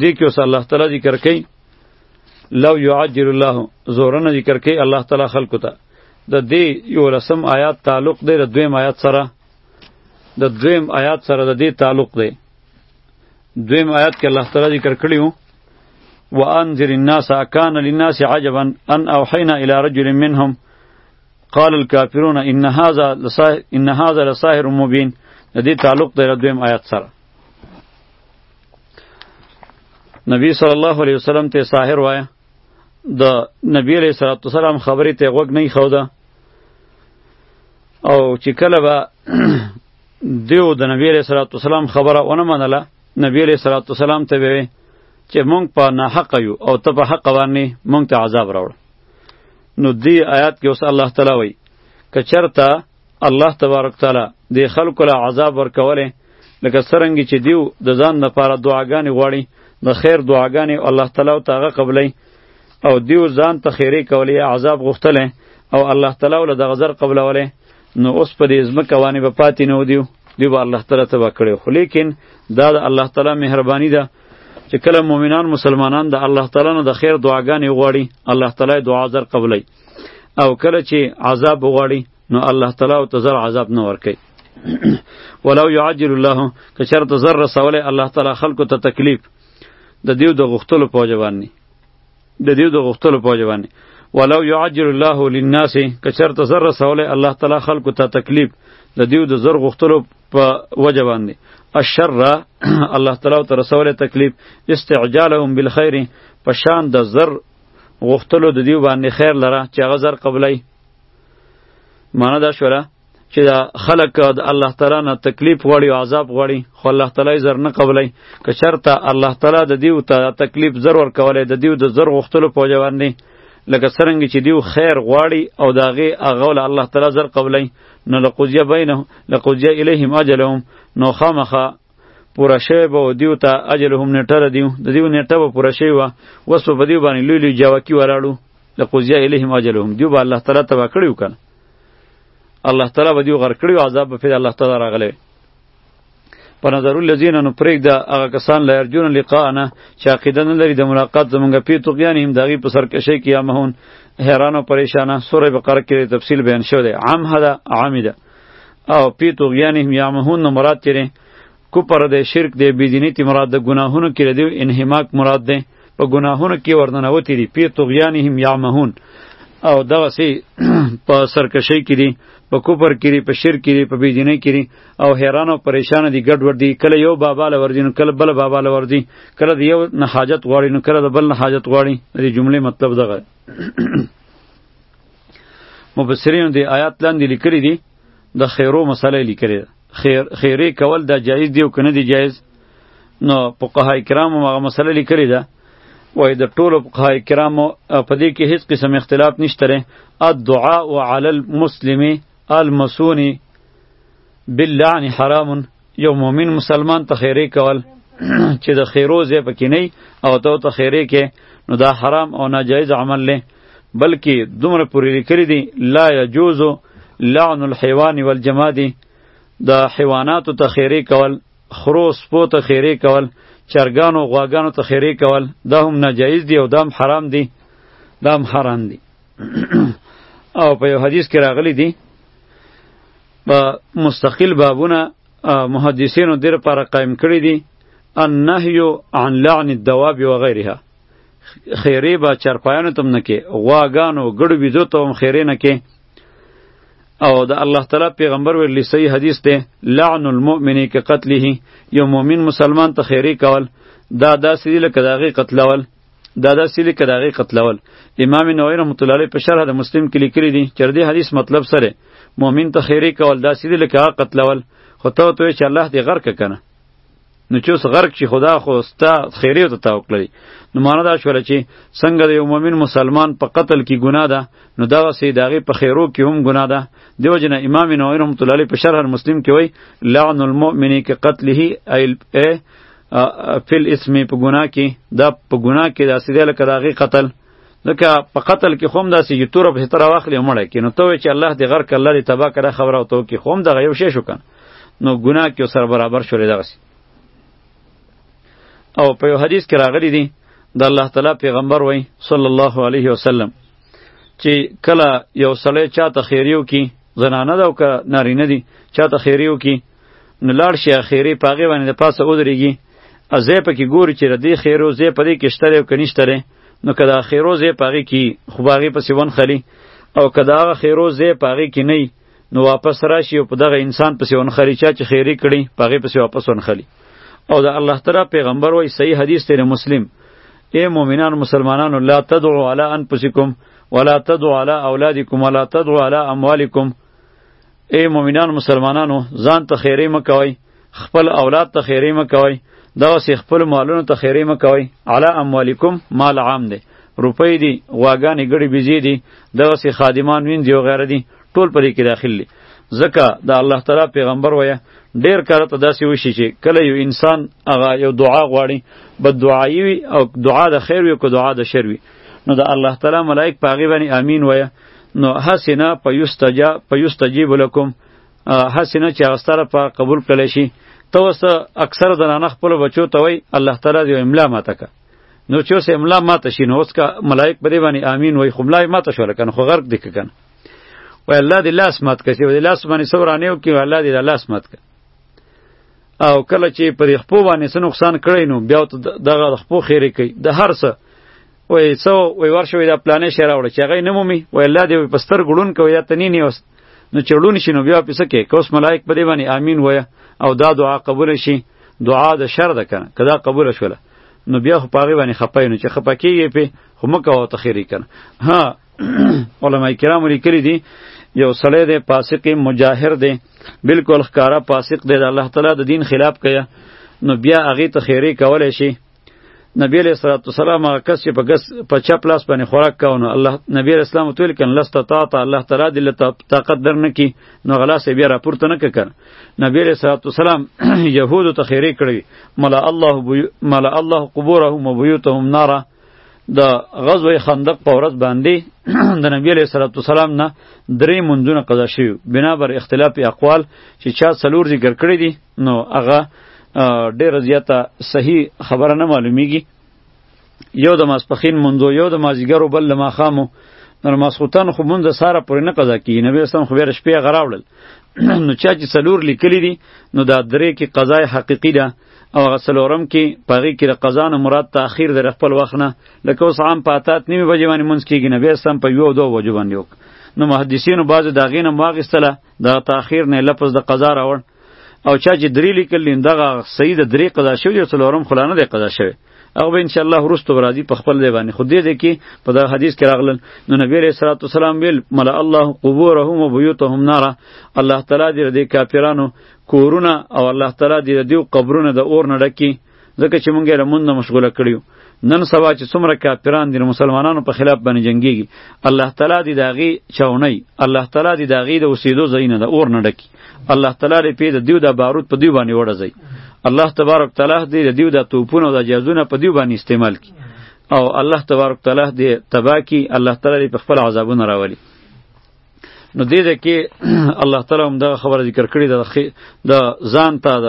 دې کې اوس الله تعالی ذکر کوي لو یعجل الله زورنه ذکر کوي الله تعالی خلق ته د دې یو لسم آیات تعلق دی د دویم آیات سره د دویم آیات سره د دې تعلق دی دویم آیات کې الله تعالی ذکر کړیو وانذر الناس کان للناس عجبا ان اوحینا الی رجل منهم قال الكافرون ان هذا ان هذا لساحر مبین د دې تعلق دی د دویم آیات سره نبی صلی الله علیه وسلم ته ساحر وای د نبی علیه الصلاه والسلام خبرې ته غوږ نه خوده او چې کله به دیو د نبی علیه الصلاه والسلام خبره ونه منله نبی علیه الصلاه والسلام ته وی چې مونږ په ناحق یو او ته په حق باندې مونږ ته عذاب راوړ نو دی آیات کې اوس الله تعالی وای که چرته الله تبارک تعالی د خلکو له عذاب ورکولی لکه څرنګه چې دیو د ځان لپاره دعاګانې غواړي د خیر دعاګانې الله تعالی ته هغه قبلوي او دیو ځان ته خیرې کولی عذاب غوښتلی او الله تعالی له دغه زر قبلولی نو اوس په دې ځمکه باندې به پاتې نه دیو دی به الله تعالی تبا کړی خو لیکن دا د الله تعالی مهرباني ده چې کله مؤمنان مسلمانان د الله تعالی نه د خیر دعاګانې غواړي الله تعالی دعا زر قبلوي او کله چې عذاب وغواړي نو الله تعالی او تزر عذاب نه ورکي ولو يعجل الله که چرته زر رسوله الله تعالی خلکو ته تکلیف د دیو د غختلو په جوانی د دیو د غختلو په جوانی ولو يعجل الله للناس که چرته زر رسوله الله تعالی خلکو ته تکلیف د دیو د زر غختلو په وجه باندې الشر الله تعالی ته رسوله تکلیف استعجالهم بالخير پشان د زر غوښتلو د دیو باندې خیر لره چې هغه زر قبلای معنی دا شوله چې دا خلق د الله تعالی نه تکلیف غواړي او عذاب غواړي خو الله تعالی زر نه قبلای که چرته الله تعالی د دیو ته تکلیف زر ور کولای د دیو د زر غوښتلو په وجه باندې لکه څرنګه چې دیو خیر غواړي او داغه هغه ول الله تعالی زر قبلای نو لقضیه بینه لقضیه الیهم اجلهم نو خامخه پورا شوی به و دیو ته اجل هم نیټه را دیو د دیو نیټه به پورا شوی وه اوس به په دیو باندې لوی لوی جواکي ولاړو لقضیه الیهم اجلهم دیو به الله تعالی تبا کړی وکړه الله تعالی به دیو غر کړی او عذاب به پرې الله تعالی راغلی په نظر الذین نو پرېږده هغه کسان لا یرجون لقاءنا چې عقیده نه لري د ملاقات زمونږ پې طغیانهم د هغوی په سرکشۍ کې یا مهون حیران او پریشانه سورې بقره کې تفصیل بیان شوی دی عام هدا عامده او پی طغیانهم یعمهون نه مراد چیرې کفر دی شرک دی بيدینی تی مراد د ګناهونو کې دی انهماک مراد دی په ګناهونو کې ورننوتی دی پی طغیانهم یعمهون او دغه سي په سرکشي کې دي په کوپر کې دي په شرک کې دي په بيدینه کې دي او حیران او پریشان دي ګډ ور دي کله یو بابا لور دي نو کله بل بابا لور دي کله د یو نه حاجت غواړي نو کله د بل نه حاجت غواړي د جملې مطلب دغه مبصرینو دی آیات لاندې لیکلي دي د خیرو مسله لیکلي ده خیر خیره کول دا جایز دی او کنه دی جایز نو فقهای کرام هغه مسله لیکلي ده وای د ټولو فقهای کرام په دې کې هیڅ قسم اختلاف نشته لري الدعاء علی المسلم المسونی باللعن حرام یو مؤمن مسلمان ته خیره کول چې د خیرو ځای پکې نه او ته ته خیره کې نو دا حرام او ناجایز عمل دی بلکې دومره پورې لیکلي دي لا یجوز لعن الحیوان والجماد د حیواناتو ته خیره کول خرو سپو ته خیره کول چرګانو غواګانو ته خیره کول دا هم ناجایز دی او دا هم حرام دی دا هم حرام دی او په یو حدیث کې راغلی دی په مستقل بابونه محدثینو دیر پر قائم کړی دي النهی عن لعن الدواب و غیرها خیره با چرپایانو تم نه کې غواګانو ګړو بيزو ته هم خیره نه کې او د الله تعالی پیغمبر ویلی صحیح حدیث ده لعن المؤمن که قتله یو مؤمن مسلمان ته خیره کول دا داسې لکه داغه قتلول دا دا سلی که داغه قتلول امام نووي رحمت الله علیه په شرح د مسلم کې لیکلي دي چې دې حدیث مطلب سره مؤمن ته خیری کول دا سلی لکه قتلول خو ته ته چې الله دې غرق کنه نو چې اوس غرق شي خدا خو ستا خیری ته توکل نو معنا دا شول چې څنګه د یو مؤمن مسلمان په قتل کې ګناه ده نو دا سه داغه په خیرو کې هم ګناه ده دیو جن امام نووي رحمت الله علیه په شرح مسلم کې وای لعن المؤمن کې قتله ای فل اسم په ګناه کې دا په ګناه کې داسې دی لکه د هغې قتل ځکه په قتل کې خو هم داسې چې توره پسې ته راواخلې او مړی کړې نو ته وایې چې الله دې غرق الله دې تباه کړه خبره او ته وکړې خو هم دغه یو شی شو که نو ګناه کې سره برابر شولې دغسې او په یو حدیث کې راغلی دی د الله تعالی پیغمبر وای صلی الله علیه وسلم چې کله یو سړی چاته خیریو کی زنانه ده او که نارینه دي چاته خیریو کی نو لاړ شي خیرې په هغې باندې د پاسه ودرېږي او ځای پکې ګوري چې د دې خیرو ځای په دې کې شته دی او که نشته دی نو که د خیرو ځای په هغې کې خو به هغې پسې ونښلي او که د هغه خیرو ځای په هغې کې نه نو واپس راشي او په دغه انسان پسې ونښلي چا چې خیرې کړي په هغې پسې واپس ونښلي او د الله تعالی پیغمبر وایي صحیح حدیث دی مسلم ای مؤمنان مسلمانانو لا تدعو علی انفسکم ولا تدعو علی اولادکم ولا تدعو علی اموالکم اے مؤمنان مسلمانانو ځان ته خیره مکوئ خپل اولاد ته خیره مکوئ دغسې خپل مالونو ته خیره مکوئ علی اموالکم مال عام دی روپۍ دي غواګانې ګړې بیزې دي دغسې خادمان ویندې او غیره دي ټول په دې کې داخل دي ځکه د الله تعالی پیغمبر وایه ډیر کار ته داسې وشي چې کله یو انسان هغه یو دعا غواړي بد دعایي وي او دعا د خیر وي او که دعا د شر وي نو د الله تعالی ملائک په هغې باندې امین وایه نو حسنا پیستجا پیستجیب لکم حسنا چې هغه ستاره په قبول کړی شي ته اوس اکثر زنانه خپل بچو ته وای الله تعالی دې املا ماته که نو چې اوس املا ماته شي نو اوس که ملایک پرې باندې امین وای خو ملای ماته شول کنه خو غرق دې که کنه وای الله دې لاس مات کړي چې لاس باندې سورانه یو کې الله دې لاس مات کړي او کله چې پر خپو باندې څه نقصان کړی نو بیا دغه خپو خیره کوي د هر څه وای څو وای ورشوي دا پلانې شی راوړ چې هغه نه مومي وای الله دې په ستر ګړون کوي دا تنی نه اوس نو چړون شي نو بیا پس کې کوس ملائک په دې باندې امين وای او دا دعا قبول شي دعا د شر ده کنه کدا قبول شوله نو بیا خو پاغي باندې خپای نو چې خپکیږي په خو مکه او تخیری کنه ها علما کرام لیکلي دي یو سړی دی فاسق مجاهر دی بالکل ښکارا فاسق دی د الله تعالی د دین خلاف کوي نو بیا هغه ته خیری کولای شي نبی علیہ الصلوۃ والسلام هغه کس چې په ګس په چپ لاس باندې خوراک کاونه الله نبی علیہ السلام ویل کن لست طاعت الله تعالی دې له طاقت درنه کی نو غلاس بیا راپورته نه کړ نبی علیہ الصلوۃ والسلام یهود ته خیره کړی ملا الله بی... ملا الله قبورهم وبیوتهم نارا د غزوه خندق په ورځ باندې د نبی علیہ الصلوۃ والسلام نه درې منځونه قضا شوی بنا بر اختلاف اقوال چې چا څلور ذکر کړی دي نو هغه ډېره زیاته صحیح خبره نه معلومیږي یو د ماسپخین منځو یو د مازیګرو بل د ماښامو نو ماسخوتن خو مونږ د ساره پورې نه قضا کیږي نبی اسلام خو بیا شپې هغه راوړل نو چا چې څلور لیکلي دي نو دا درې کې قضای حقیقي ده او هغه څلورم کې په هغې کې د قضا نه مراد تاخیر دی د خپل وخت نه لکه اوس عام په اتات نیمې بجې باندې مونځ کېږي نبی اسلام په یو دوه بجو باندې وکړ نو محدثینو بعضې د هغې نه مو واخیستله د تاخیر نه لفظ د قضا راوړ او چا چې درې لیکل نو دغه صحیح د درې قضا شوی او څلورم خلانه دی قضا شوی او به ان شاء الله ورستو راځي په خپل دی باندې خو دې دې کې په دا حدیث کې راغلل نو نبی علیہ الصلوۃ والسلام ویل ملا الله قبورهم و بیوتهم نارا الله تعالی دې دې کافرانو کورونه او الله تعالی دې دې قبرونه د اور نه ډکی ځکه چې مونږ یې له مونږ نه مشغوله کړي یو نن سبا چې څومره کافران دي مسلمانانو په خلاف باندې جنګیږي الله تعالی دې د هغې چاونۍ الله تعالی دې د هغې د اوسېدو ځای نه د اور نه ډکي الله تعالی دې پې د دیو د باروت په دیو باندې وړځوي الله تبارک تعالی دې د دیو د توپونو او د جهازونو په دیو باندې استعمال کړي او الله تبارک تعالی دې تبا کړي الله تعالی دې په خپل عذابونه راولي نو دې ده کې الله تعالی هم دغه خبره ذکر کړې ده د ځان ته د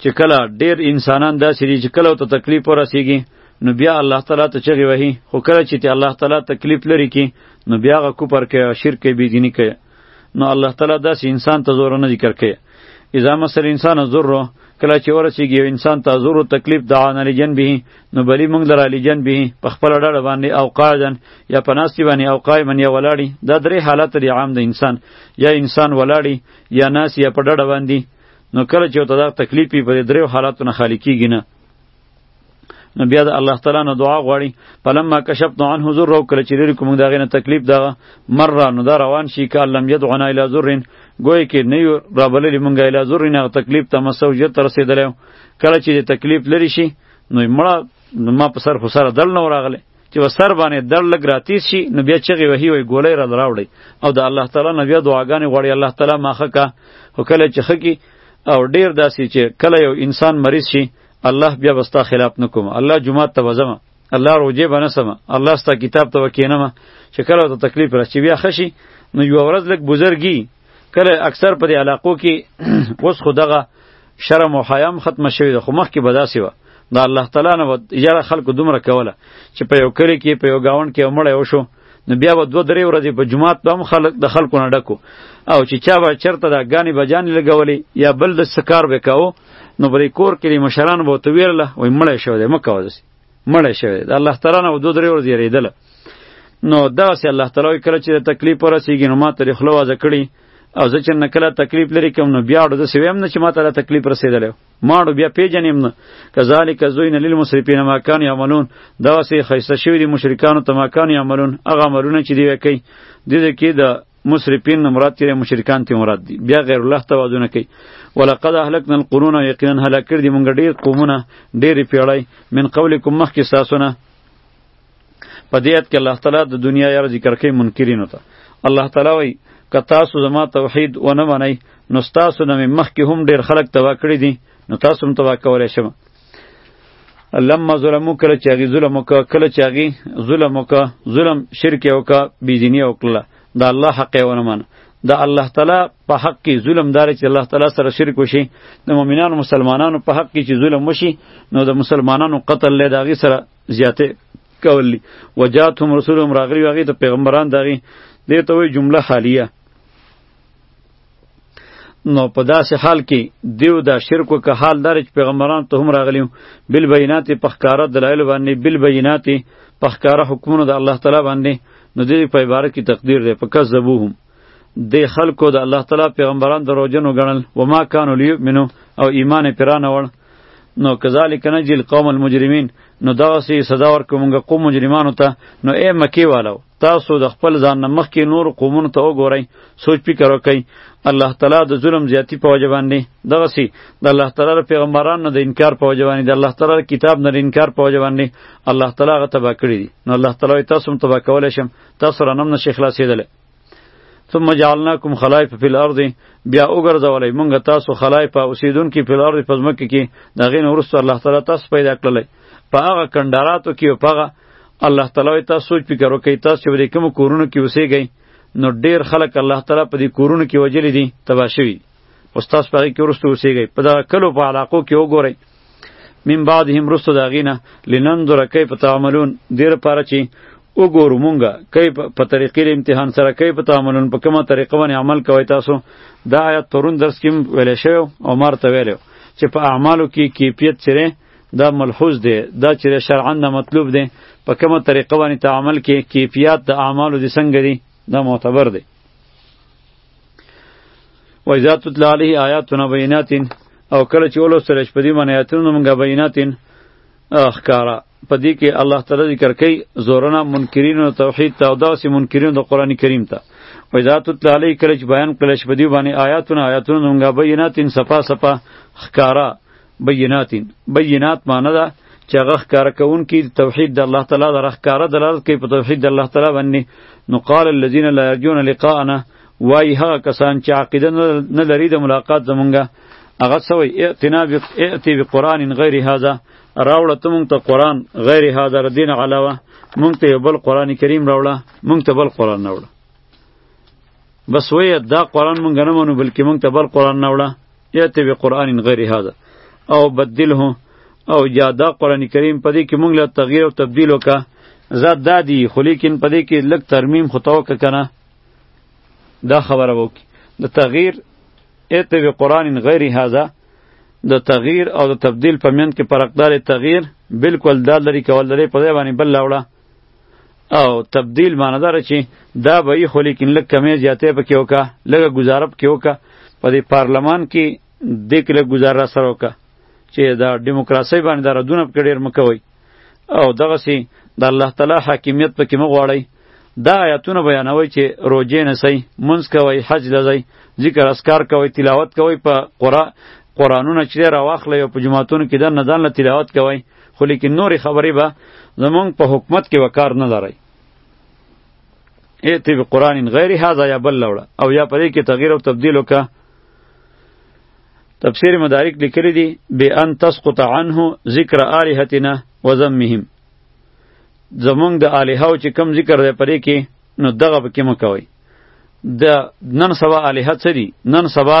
چې کله ډیر انسانان داسې دي چې کله ته تکلیف ورسیږي نو بیا الله تعالی ته چغې وهي خو کله چې ته الله تعالی تکلیف لري کې نو بیا غ کوپر کې شرک کې بيدینی کې نو الله تعالی داسې انسان ته زور نه ذکر کې اذا مثلا انسان زور کله چې ورسیږي یو انسان ته زور او تکلیف دعا نه لجن به نو بلی موږ لره لجن به په خپل ډړ باندې او قاعدن یا پناستی باندې او قائمن یا ولاړی دا درې حالت لري عام د انسان یا انسان ولاړی یا ناس یا په ډډه باندې نو کله چې ورته دا تکلیف وي په دې دریو حالاتو نه خالي کېږي نه نو بیا د الله تعالی نه دعا غواړي فلما کشفنا عنه ذره کله چې لري کوم دغه نه تکلیف دغه مره نو دا روان شي که لم يدعنا الى ذرین ګوی کې نه یو رابللی مونږه الى ذرین هغه تکلیف ته مسوجه تر رسیدلی کله چې تکلیف لري شي نو مړه ما په سر خو سره دل نه راغله چې و سر باندې در لګ راتیز شي نو بیا چغې وهي وي ګولۍ را راوړي او د الله تعالی نه بیا دعاګانې غواړي الله تعالی ماخه کا خو کله چې خکی او ډیر داسې چې کله یو انسان مریض شي الله بیا بستا خلاف نکوم الله جمعه ته وزم الله روجه بنسم الله ستا کتاب ته وکینم چې کله ته تکلیف را چې بیا خشي نو یو ورځ لک بزرګي کله اکثر په دې علاقو کې اوس خو دغه شرم او حیام ختم شوی ده خو مخکې به داسې وه د الله تعالی نه به یاره خلکو دومره کوله چې په یو کلي کې په یو ګاونډ کې یو مړی وشو نو بیا به دوه درې ورځې په جماعت به هم خلک د خلکو نه ډکو او چې چا به چرته د ګانې بجانې لګولې یا بل د سکار به کاوه نو بری کور کې مشران به ورته ویله وایي مړی شوی دی مه کوه داسې مړی شوی د الله تعالی نه دوه درې ورځې یریدله نو دغسې الله تعالی وایي کله چې د تکلیف ورسېږي نو ما ترې خوله وازه کړي او زه چې نه کله تکلیف لري کوم نو بیا اړو داسې ویم نه چې ما ته دا تکلیف رسېدلی ما اړو بیا پېژنیم نه کذلک زوین للمسرفین ما کانوا یعملون دغسې ښایسته شوي دي مشرکانو ته ما کانوا یعملون هغه عملونه چې دوی کوي دې کې د مسرفین نه مراد تیرې مشرکان ته مراد دي بیا غیر الله ته وادونه کوي ولقد اهلکنا القرون یقینا هلاک کړ دي مونږ ډیر قومونه ډیرې پیړۍ من قولکم مخکې ساسونه په دې آیت کې الله تعالی د دنیا یار ذکر کوي منکرینو ته الله تعالی وایي که تاسو زما توحید ونه منئ نو ستاسو نه مې مخکې هم ډیر خلک تباه کړي دي نو تاسو هم تباه کولی شم لما ظلم کله چې هغه ظلم وکړه کله چې هغه ظلم وکړه ظلم شرک وکړه بیزینی وکړه دا الله حق یې ونه منه د الله تعالی په حق کې ظلم دار چې الله تعالی سره شرک وشي د مؤمنانو مسلمانانو په حق کې چې ظلم وشي نو د مسلمانانو قتل له داغي سره زیاته کولی وجاتهم رسولهم راغلی واغی ته پیغمبران داغي دې ته وی جمله حالیه نو په داسې حال کې دیو دا شرک که حال دار چې پیغمبران ته هم راغلی بل بینات په ښکارا دلایل باندې بل بینات په ښکارا حکمونه د الله تعالی باندې نو دې په عبارت کې تقدیر دی په کذبوهم د خلکو د الله تعالی پیغمبران دروژن وګڼل و ما کانو لیؤمنو او ایمان پرانه وړ نو کذالک نجل قوم المجرمین نو دغه سي سزا ورکومږه قوم مجرمانو ته نو اے مکی والو تاسو د خپل ځان نه مخکې نور قومونو ته وګورئ سوچ فکر وکړئ الله تعالی د ظلم زیاتی په وجه باندې دغه سی د الله تعالی د پیغمبرانو د انکار په وجه باندې د الله تعالی کتاب نه انکار په وجه باندې الله تعالی غ تبا کړی دي نو الله تعالی تاسو هم تبا کولای شم تاسو رانم نشي خلاصېدل ثم جعلناکم خلائف فی الارض بیا وګرځولای مونږ تاسو خلائف اوسیدونکو فی الارض پزمکه کې دغه نورستو الله تعالی تاسو پیدا کړلای په هغه کندراتو کې او په هغه الله تعالی وایي تاسو سوچ فکر وکړئ تاسو چې په دې کومو کورونو کې اوسېږئ نو ډېر خلک الله تعالی په دې کورونو کې وژلي دي تباه شوي اوس تاسو په هغې کې وروسته اوسېږئ په دغه کلو په علاقو کې وګورئ من بعدهم وروسته د هغې نه لننظر کیف تعملون دې لپاره چې وګورو مونږه کیف په طریقې د امتحان سره کیف تعملون په کومه طریقه باندې عمل کوئ تاسو دا آیات پرون درس کې ویلی شوی او مار ته ویلی چې په اعمالو کې کیفیت چیرې دا ملحوظ دی دا چې شرعا نه مطلوب دی په کومه طریقه باندې تعامل کې کیفیت د اعمالو د څنګه دی دا معتبر دی و اذا تتلى عليه آیاتنا بینات او کله چې ولوستل شي په دې باندې آیاتونه موږ بینات اخکارا په دې کې الله تعالی ذکر کوي زورنا منکرین او توحید ته او داسې منکرین د قران کریم ته و اذا تتلى عليه کله چې بیان کړل شي په دې باندې آیاتونه آیاتونه موږ بینات صفا صفا اخکارا بینات بینات معنی ده چې هغه ښکاره کوونکي د توحید د الله تعالی د راښکاره دلالت کوي په توحید د الله تعالی باندې نو قال الذین لا یرجون لقاءنا وای هغه کسان چې عقیده نه لري د ملاقات زمونږه هغه سوی ائتنا ائتی بقران غیر هذا راوړه ته مونږ ته قران غیر هذا دین علاوه مونږ ته بل قران کریم راوړه مونږ ته بل قران راوړه بس وې دا قران مونږ نه منو بلکې مونږ ته بل قران راوړه یاته به قران غیر هذا او بدله او یا دا قران کریم په دې کې مونږ له تغییر او تبدیل وکا زاد دادی خو لیکن په دې کې لک ترمیم خو توک کنه دا خبره وک د تغییر اته به قران غیر هذا د تغییر او د تبدیل په میند کې پرقدار تغییر بالکل دا لري کول لري په ځای باندې بل لاوړه او تبدیل معنی داره چې دا به یې خو لیکن لږ کمې زیاتې پکې وکړه لږه ګزاره پکې وکړه په دې پارلمان کې دې کې لږ ګزاره سره وکړه چې دا دیموکراسۍ باندې دا ردونه پکې ډېر مه کوئ او دغسې د الله تعالی حاکمیت پکې مه غواړئ دا آیاتونه بیانوي چې روجې نه سئ منځ کوئ حج له ځئ ذکر اسکار کوئ تلاوت کوئ په قرآن قرآنونه چې راواخلئ او په جوماتونو کې دننه ځان له تلاوت کوئ خو لیکن نورې خبرې به زمونږ په حکومت کې وکار نه لرئ ایتی به قرآن غیر هذا یا بل لوړه او یا پرې کې تغییر او تبدیل وکړه تفسیر مدارک لیکلی دی به ان تسقط عنه ذکر الہتنا وذمهم زمونږ د الہو چې کم ذکر دی پرې کې نو دغه پکې مو کوي د نن سبا الها څه دي نن سبا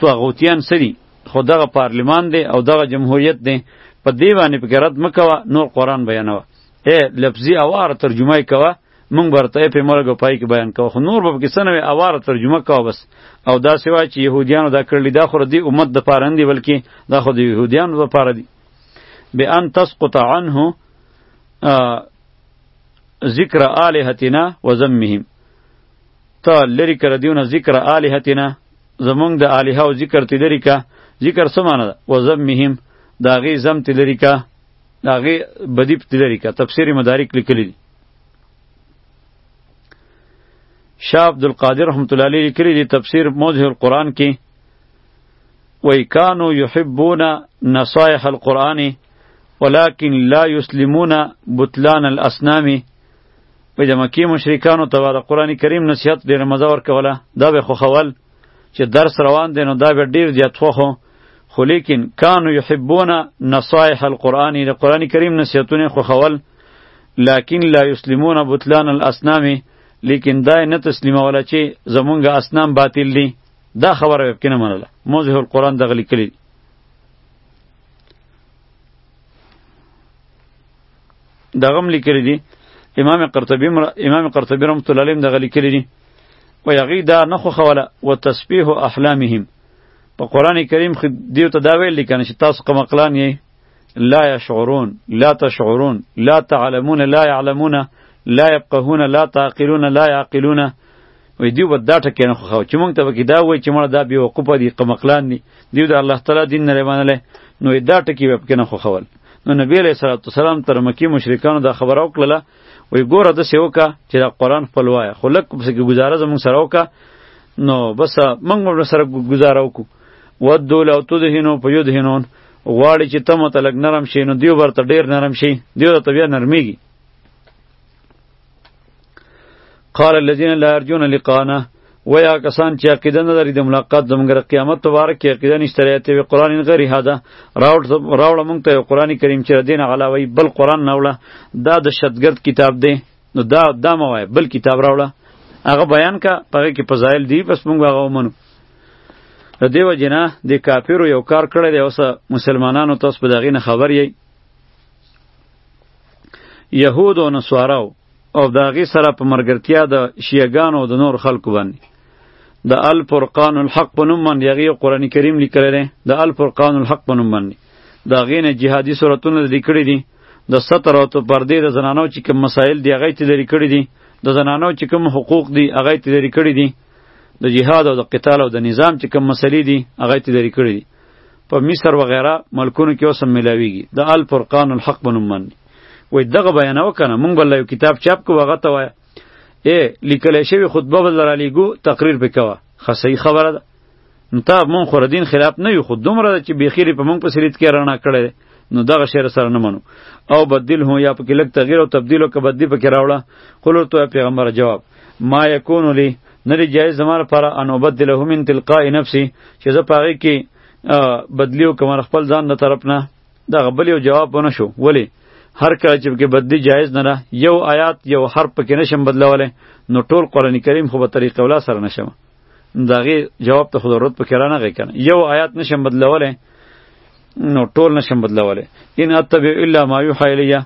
توغوتیان څه دي خو دغه پارلمان دی او دغه جمهوریت دی په دی باندې پکې رد مکوه نور قرآن بیانوه ای لفظي اواره ترجمه یې کوه مونږ برته په مرګ پای کې بیان کوو خو نور به کې سنوي اواره ترجمه کوو بس او دا سوا چې يهوديانو دا کړل دا خو دی امت د پاره نه دی بلکې دا خو د يهوديانو لپاره دی به ان تسقط عنه ذکر آلهتنا و ذمهم ته لری کړه دیونه ذکر آلهتنا زمونږ د آلهه او ذکر تی لری کا ذکر څه معنی ده و ذمهم دا غي زم تی لری کا دا غي بدی تی لری کا تفسیر مدارک لیکلی دی شاه عبدالقادر رحمت الله علیه لیکلی دی تفسیر موضح القرآن کې وی کانو یحبون نصائح القرآن ولكن لا یسلمون بطلان الاسنام په د مکی مشرکانو ته د قرآن کریم نصیحت ډېره مزه ورکوله دا به خوښول چې درس روان دی نو دا به ډېر زیات خوښو خو لیکن کانو یحبون نصائح القرآن د قرآن کریم نصیحتونه خوښول لكن لا یسلمون بطلان الاسنام لیکن دا نه تسلیموله چې زمونږ اسنام باطل دي دا خبره به کنه منله موضح القرآن دغه لیکلی دی دغه هم لیکلی دی امام قرطبی امام قرطبی رحمت الله علیه دغه لیکلی دی و یغی دا نه خو خوله و تسبیح احلامهم په قران کریم خو دیو ته دا ویل لیکنه چې تاسو کوم عقلان یې لا يشعرون لا تشعرون لا تعلمون لا يعلمون لا يفقهون لا تعقلون لا يعقلون وی دیو به دا ټکی نه خوښاو چې مونږ ته به کې دا وایي چې مړه دا بې وقوفه دي قمقلان دي دیو د الله تعالی دین نه منلی نو دا ټکی به پکې نه خوښول نو نبی علیه الصلاۃ والسلام تر مکی مشرکانو دا خبره وکړله وی ګوره د سی وکا چې دا قران خپل وای خو لک پس کې گزاره زمون سره وکا نو بس موږ سره گزاره وکړو ودو لو تدهنو په یدهنون غواړي چې تمه ته لږ نرم شي نو دیو ورته ډیر نرم شي دیو ته بیا نرمیږي قال الذين لا يرجون لقانا ويا کسان چې عقیده نه لري د ملاقات زموږ قیامت مبارک کې عقیده نشته لري ته قرآن نه غری هدا راوړ راوړ مونږ ته قرآن کریم چې دین علاوه بل قرآن نه وړه دا د شتګرد کتاب دی نو دا دا ما وای بل کتاب راوړه هغه بیان کا پغه کې فضایل دی بس مونږ هغه ومنو د دیو جنا د کافرو یو کار کړی دی اوس مسلمانانو تاسو په دغې نه خبر یی یهود او نصاراو او داغي سره په مرګرتیا د شیعاګانو او د نور خلکو باندې د الفرقان الحق په نوم باندې هغه قرآن کریم لیکل دی د الفرقان الحق په نوم باندې دا غینه جهادي سوراتونه د کړي دي د ستر او تو پردې د زنانو چې کوم مسائل دی هغه ته لري کړي دي د زنانو چې کوم حقوق دی هغه ته لري کړي دي د جهاد او د قتال او د نظام چې کوم مسلې دي هغه ته لري کړي دي په مصر و غیره ملکونو کې اوسم ملاویږي د الفرقان الحق په نوم باندې وای دغه بیان وکنه مونږ بل یو کتاب چاپ کو هغه ته وای ای لیکل شوی خطبه بل را لیګو تقریر وکوه خو صحیح خبره ده نو تا مون خو ردین خلاف نه یو خود دومره چې بیخیری په مونږ پسې لیت کې رانه کړی نو دغه شعر سره نه منو او بدل هو یا پکې لږ تغییر او تبدیل او کبدی پکې راوړه قول تو پیغمبر جواب ما یکون لی نری جایز زماره پر ان وبدله من تلقاء نفسي چې زه پاره کې بدلیو کوم خپل ځان د طرف نه دغه بل یو جواب ونه شو ولی هر کله چې کې بدلی جایز نه ده یو آیات یو حرف پکې نشم بدلولای نو ټول قران کریم خو به طریق ولا سره نشم داغه جواب ته خو ضرورت پکې رانه غی کنه یو آیات نشم بدلولای نو ټول نشم بدلولای ان اتبع الا ما یوحى الیه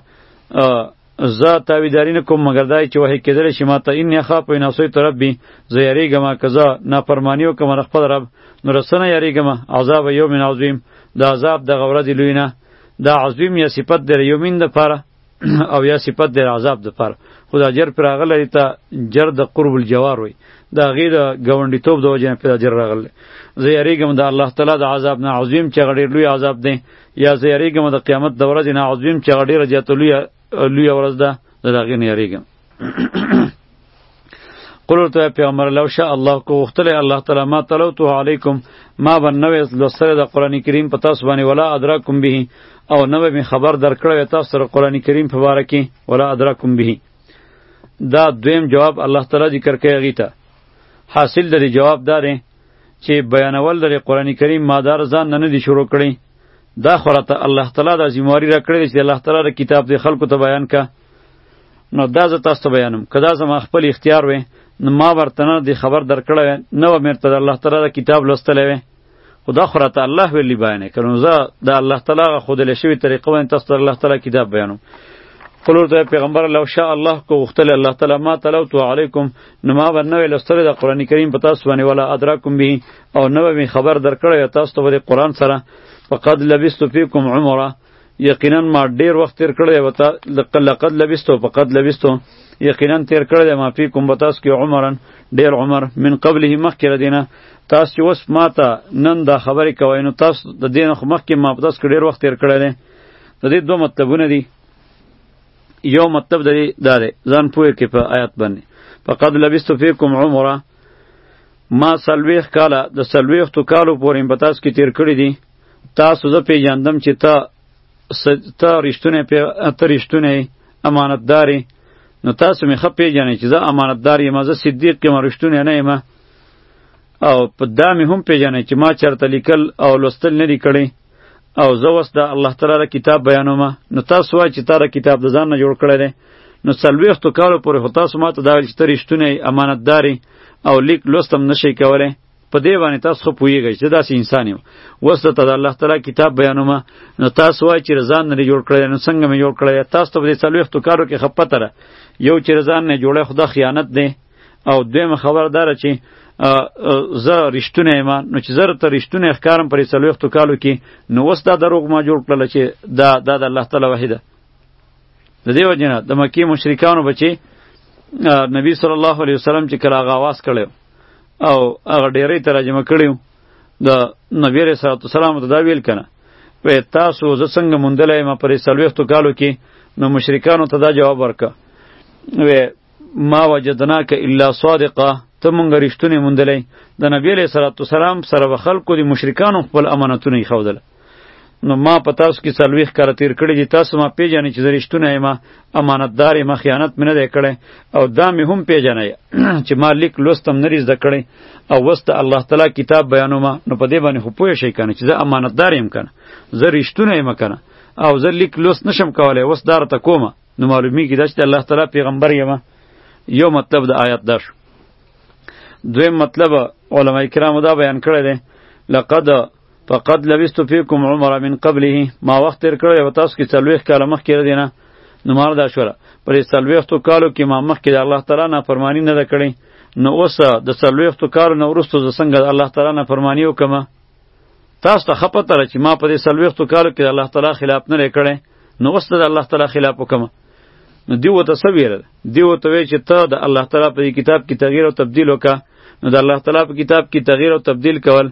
زه تاویداری نه کوم مګر دای چې وحی کېدلی شي ما ته ان یخاف ان عصیت ربي زه یریږم که زه نافرماني وکړم د خپل رب نو رسنه یریږم عذاب یوم عظیم د عذاب دغه ورځې لوی نه دا عظیم یا صفت در یومین د پاره او یا صفت در عذاب د پاره خو دا جر پر هغه لري ته جر د قرب الجوار وي دا غي د ګاونډیتوب د وجې نه پیدا جر راغلی زه یریږم د الله تعالی د عذاب نه عظیم چې غډیر لوی عذاب دی یا زه یریږم د قیامت د ورځې نه عظیم چې هغه ډېره زیاته لویه لویه ورځ ده زه د هغې نه یریږم قل ورته پیغمبر لو شاء الله کو وختلی الله تعالی ما تلوتو علیکم ما به نوې لوستلی د قرآن کریم په تاسو باندې ولا ادراکم به او نوې مې خبر درکړی تاسو سره قرآن کریم په باره کې ولا ادراکم به دا دویم جواب الله تعالی ذکر کوي هغې ته حاصل د جواب داره چې بیانول د قرآن کریم مادار ځان نه نه دي شروع کړي دا خو راته الله تعالی دا ذمواري راکړې ده چې الله تعالی د کتاب د خلکو ته بیان کا نو دا زه تاسو ته بیانوم که دا زما خپل اختیار وی نو ما ورته نه د خبر درکړی وی نه به مې ورته د الله تعالی د کتاب لوستلی وی خو دا خو راته الله ویلي بیانوې که نو زه د الله تعالی هغه ښودلی شوې طریقه باندې تاسو ته د الله تعالی کتاب بیانوم قلور ته پیغمبر لو شاء الله کو غختل الله تعالی ما تلوت علیکم نو ما ورنه ویل ستره د قران کریم په تاسو باندې ولا ادراکم به او نو به خبر درکړی تاسو ته د قران سره فقد لبست فیکم عمره یقینا ما ډیر وخت تیر کړی و تا لقد لبستو فقد لبستو یقینا تیر کړی ما فی کوم بتاس کې عمرن ډیر عمر من قبله مخکې دینه تاسو چې وس ما ته نن دا خبرې کوي نو تاسو د دین خو مخکې ما په تاسو کې ډیر وخت تیر کړی دی د دې دوه مطلبونه دي یو مطلب د دې دا دی ځان پوه کې په آیات باندې فقد لبست فیکم عمره ما سلویخ کاله د سلویختو کالو پورې په تاسو کې تیر کړی دي تاسو زه پیژندم چې تا ته رښتونه ته رښتونه امانتداري نو تاسو مې ښه پیژنئ چې زه امانتدار یم زه صدیق یم رښتونه نه یم او په دا مې هم پیژنئ چې ما چرته لیکل او لوستل نه دي کړی او زه اوس د الله تعالی را کتاب بیانوم نو تاسو وایئ چې تا را کتاب د ځان نه جوړ کړی دی نو څلوېښتو کالو پورې خو تاسو ما ته دا ویل چې ته رښتونی امانتدارې او لیک لوست هم نشئ کولی په دې باندې تاسو خو پوهېږئ چې داسې انسان یم اوس درته د الله تعالی کتاب بیانوم نو تاسو وایئ چې ځان نه جوړ کړی نو څنګه مې جوړ کړی تاسو ته په دې څلوېښتو کالو کې خپته ده یو چې ځان نه جوړی خو دا خیانت دی او دویمه خبره دا ده چې زه رښتونه یم نو چې زه ته رښتونه ښکارم پرې څلوېښتو کالو کې نو اوس دا دروغ ما جوړ کړله چې دا دا د الله تعالی وحی ده د دې وجې نه د مکې مشرکانو به چې نبی صلی الله علیه وسلم چې کله هغه اواز کړی او هغه ډېری ترجمه کړی د نبی علیه صلات وسلام ته دا ویل کنه وې تاسو زه څنګه موندلی یم پرې څلوېښتو کالو کې نو مشرکانو ته دا جواب ورکړه وې ما وجدناک الا صادقه ته مونږ رښتونه موندلې د نبی له صلوات والسلام سره و خلکو د مشرکانو خپل امانتونه یې خودل نو ما په تاسو کې څلويخ کاله تیر کړی دي تاسو ما پیژنې چې زریشتونه یم امانتدار یم خیانت مې نه دی کړی او دا مې هم پیژنې چې ما لیک لوستم نه زده کړی او وست الله تعالی کتاب بیانوم نو په دې باندې خو پوه شي کنه چې زه امانتدار یم کنه زه رښتونه یم کنه او زه لیک لوست نشم کولای وست دار ته کومه نو معلومیږي دا چې الله تعالی پیغمبر یم یو مطلب د آیات دا شو دویم مطلب علما کرامو دا بیان کړی دی لقد فقد لبست فیکم عمر من قبله ما وخت تیر کړی و تاسو کې څلوېښت کاله مخکې دی نه نو مار دا شوله پر څلوېښتو کالو کې ما مخکې د الله تعالی نافرمانی نه ده کړې نو اوس د څلوېښتو کالو نه وروسته زه څنګه د الله تعالی نافرمانی وکړم تاسو ته خپه تر چې ما په دې سلويختو کالو کې الله تعالی خلاف نه کړي نو اوس ته الله تعالی خلاف وکم نو دی وته سویره دی وته وی چې ته د الله تعالی په کتاب کې تغییر او تبديل وکا نو د الله تعالی په کتاب کې تغییر او تبديل کول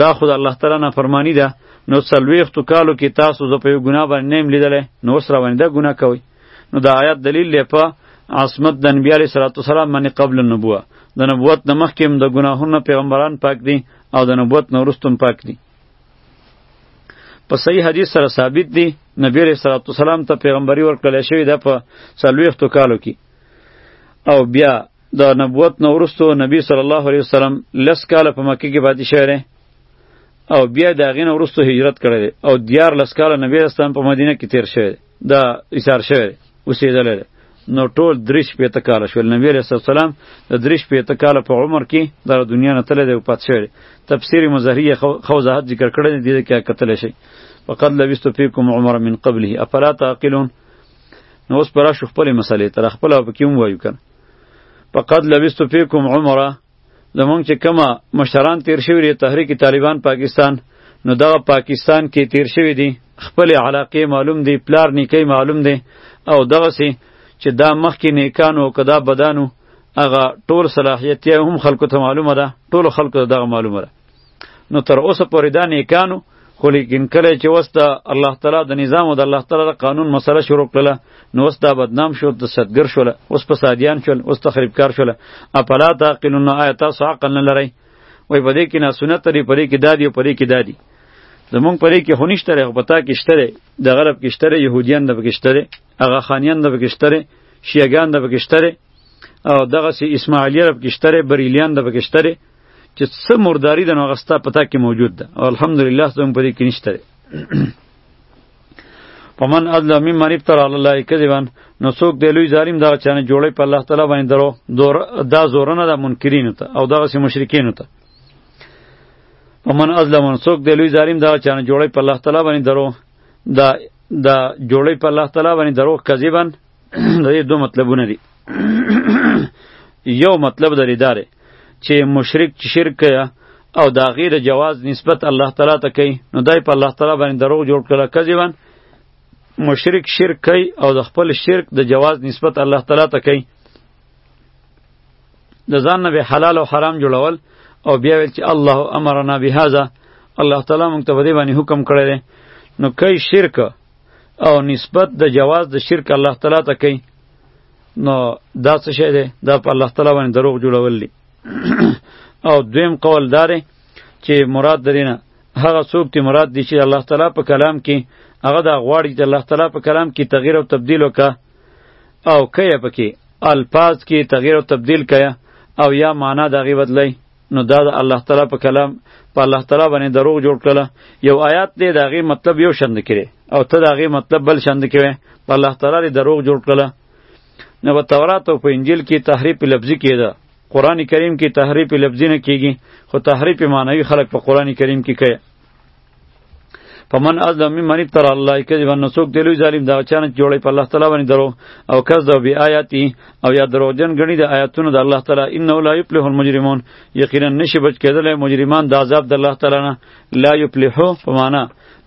دا خود الله تعالی نه فرمانی ده نو سلويختو کالو کې تاسو زه په ګناه باندې نیم لیدلې نو اوس روان ده ګناه کوي نو دا آیات دلیل لې په عصمت د انبیاء علیه السلام باندې قبل النبوه د نبوت نه مخکې هم د ګناهونو پیغمبران پاک دي او د نبوت نه وروسته هم پاک دي په صحیح حدیث سره ثابت دي نبی علیه الصلاة والسلام ته پیغمبري ورکړل شوې ده په څلوېښتو کالو کې او بیا د نبوت نه وروسته نبی صلی الله علیه وسلم لس کاله په مکه کې پاتې شوی دی او بیا د هغې نه وروسته هجرت کړی دی او دیارلس کاله نبی اسلام په مدینه کې تیر شوی دی دا ایثار شوی اوسېدلی دی نو ټول درې شپېته کاله شول نبی علیه السلام د درې شپېته کاله په عمر کې د دنیا نه تللی دی وفات شوی دی تفسیر مظهري یې ښه وضاحت ذکر کړی دی دې کې کتلی شئ فقد لبثت فيكم عمر من قبله افلا تعقلون نو اوس پر شو خپل مسلې تر خپل په کیوم وایو کنه فقد لبثت فيكم عمره زمونږ چې کومه مشران تیر شوي دي تحریک طالبان پاکستان نو دغه پاکستان کې تیر شوي دي خپل علاقې معلوم دي پلار نیکۍ معلوم دي او دغسې چې دا مخکې نیکانو که دا بدانو هغه ټول صلاحیتیا هم خلکو ته معلومه ده ټولو خلکو ته دغه معلومه ده نو تر اوسه پورې دا نیکانو خو لیکن کله چې اوس د الله تعالی د نظام او د الله تعالی د قانون مسله شروع کړله نو اوس دا بدنام شو د صدګر شول اوس فسادیان شول اوس تخریبکار شول اپلا تعقلون آیا تاسو عقل نه لرئ وای په دې کې نه سنت لري په دې کې دادی او په دې کې دادی زمونږ پرې کې خو نشته لري په تا کې شته لري د غرب کې شته لري يهوديان د پکې شته لري هغه خانيان د پکې شته لري شيعاګان د پکې شته لري او دغه سي اسماعيلي رب کې شته لري بريليان د پکې شته لري چې څه مرداری د هغه ستا پتا کې موجود ده او الحمدلله زموږ په دې کې نشته فمن ادل ممن افتر علی الله کذبا نو څوک دی لوی ظالم دا چانه جوړی په الله تعالی باندې درو دور دا زورنه د منکرین ته او دغه سي مشرکین ته فمن ادل من څوک دی لوی ظالم دا چانه جوړی په الله تعالی باندې درو دا دا جوړی په الله تعالی باندې درو کذبا د دې دوه مطلبونه دي یو مطلب د ریداره چې مشرک چې شرک کیا او دا غیر جواز نسبت الله تعالی ته کوي نو دای په الله تعالی باندې دروغ جوړ کړه کذبن مشرک شرک کوي او د خپل شرک د جواز نسبت الله تعالی ته کوي د ځان نه به حلال او حرام جوړول او بیا ویل چې الله امرنا بهذا الله تعالی موږ ته په دې باندې حکم کړی دی نو کوي شرک او نسبت د جواز د شرک الله تعالی ته کوي نو دا څه شی دی دا په الله تعالی باندې دروغ جوړول دي او دویم قول داره چې مراد درینه هغه څوک چې مراد دي چې الله تعالی په کلام کې هغه دا غواړي چې الله تعالی په کلام کې تغییر او تبدیل وکا او کیا پکې الفاظ کې تغییر او تبدیل کیا او یا معنا دغه بدلی نو دا د الله تعالی په کلام په الله تعالی باندې دروغ جوړ کړل یو آیات دی دا غي مطلب یو شند کړي او ته دا غي مطلب بل شند کړي په الله تعالی دی دروغ جوړ کړل نو په تورات او په انجیل کې تحریف لفظي کېده قران کریم کې تحریف لفظي نه کیږي خو تحریف معنوي خلق په قران کریم کې کوي فمن ازلم ممن افترى الله کذبا نو څوک دی لوی ظالم دا چا نه جوړی په الله تعالی باندې درو او کذب بی آیاتی او یا دروغجن غنی د آیاتونو د الله تعالی انه لا یفلح المجرمون یقینا نشي بچ کېدل مجرمان د عذاب د الله تعالی نه لا یفلحو په معنا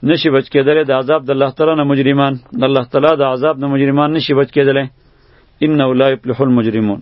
نشي بچ کېدل د عذاب د الله تعالی نه مجرمان د الله تعالی د عذاب نه مجرمان نشي بچ کېدل انه لا یفلح المجرمون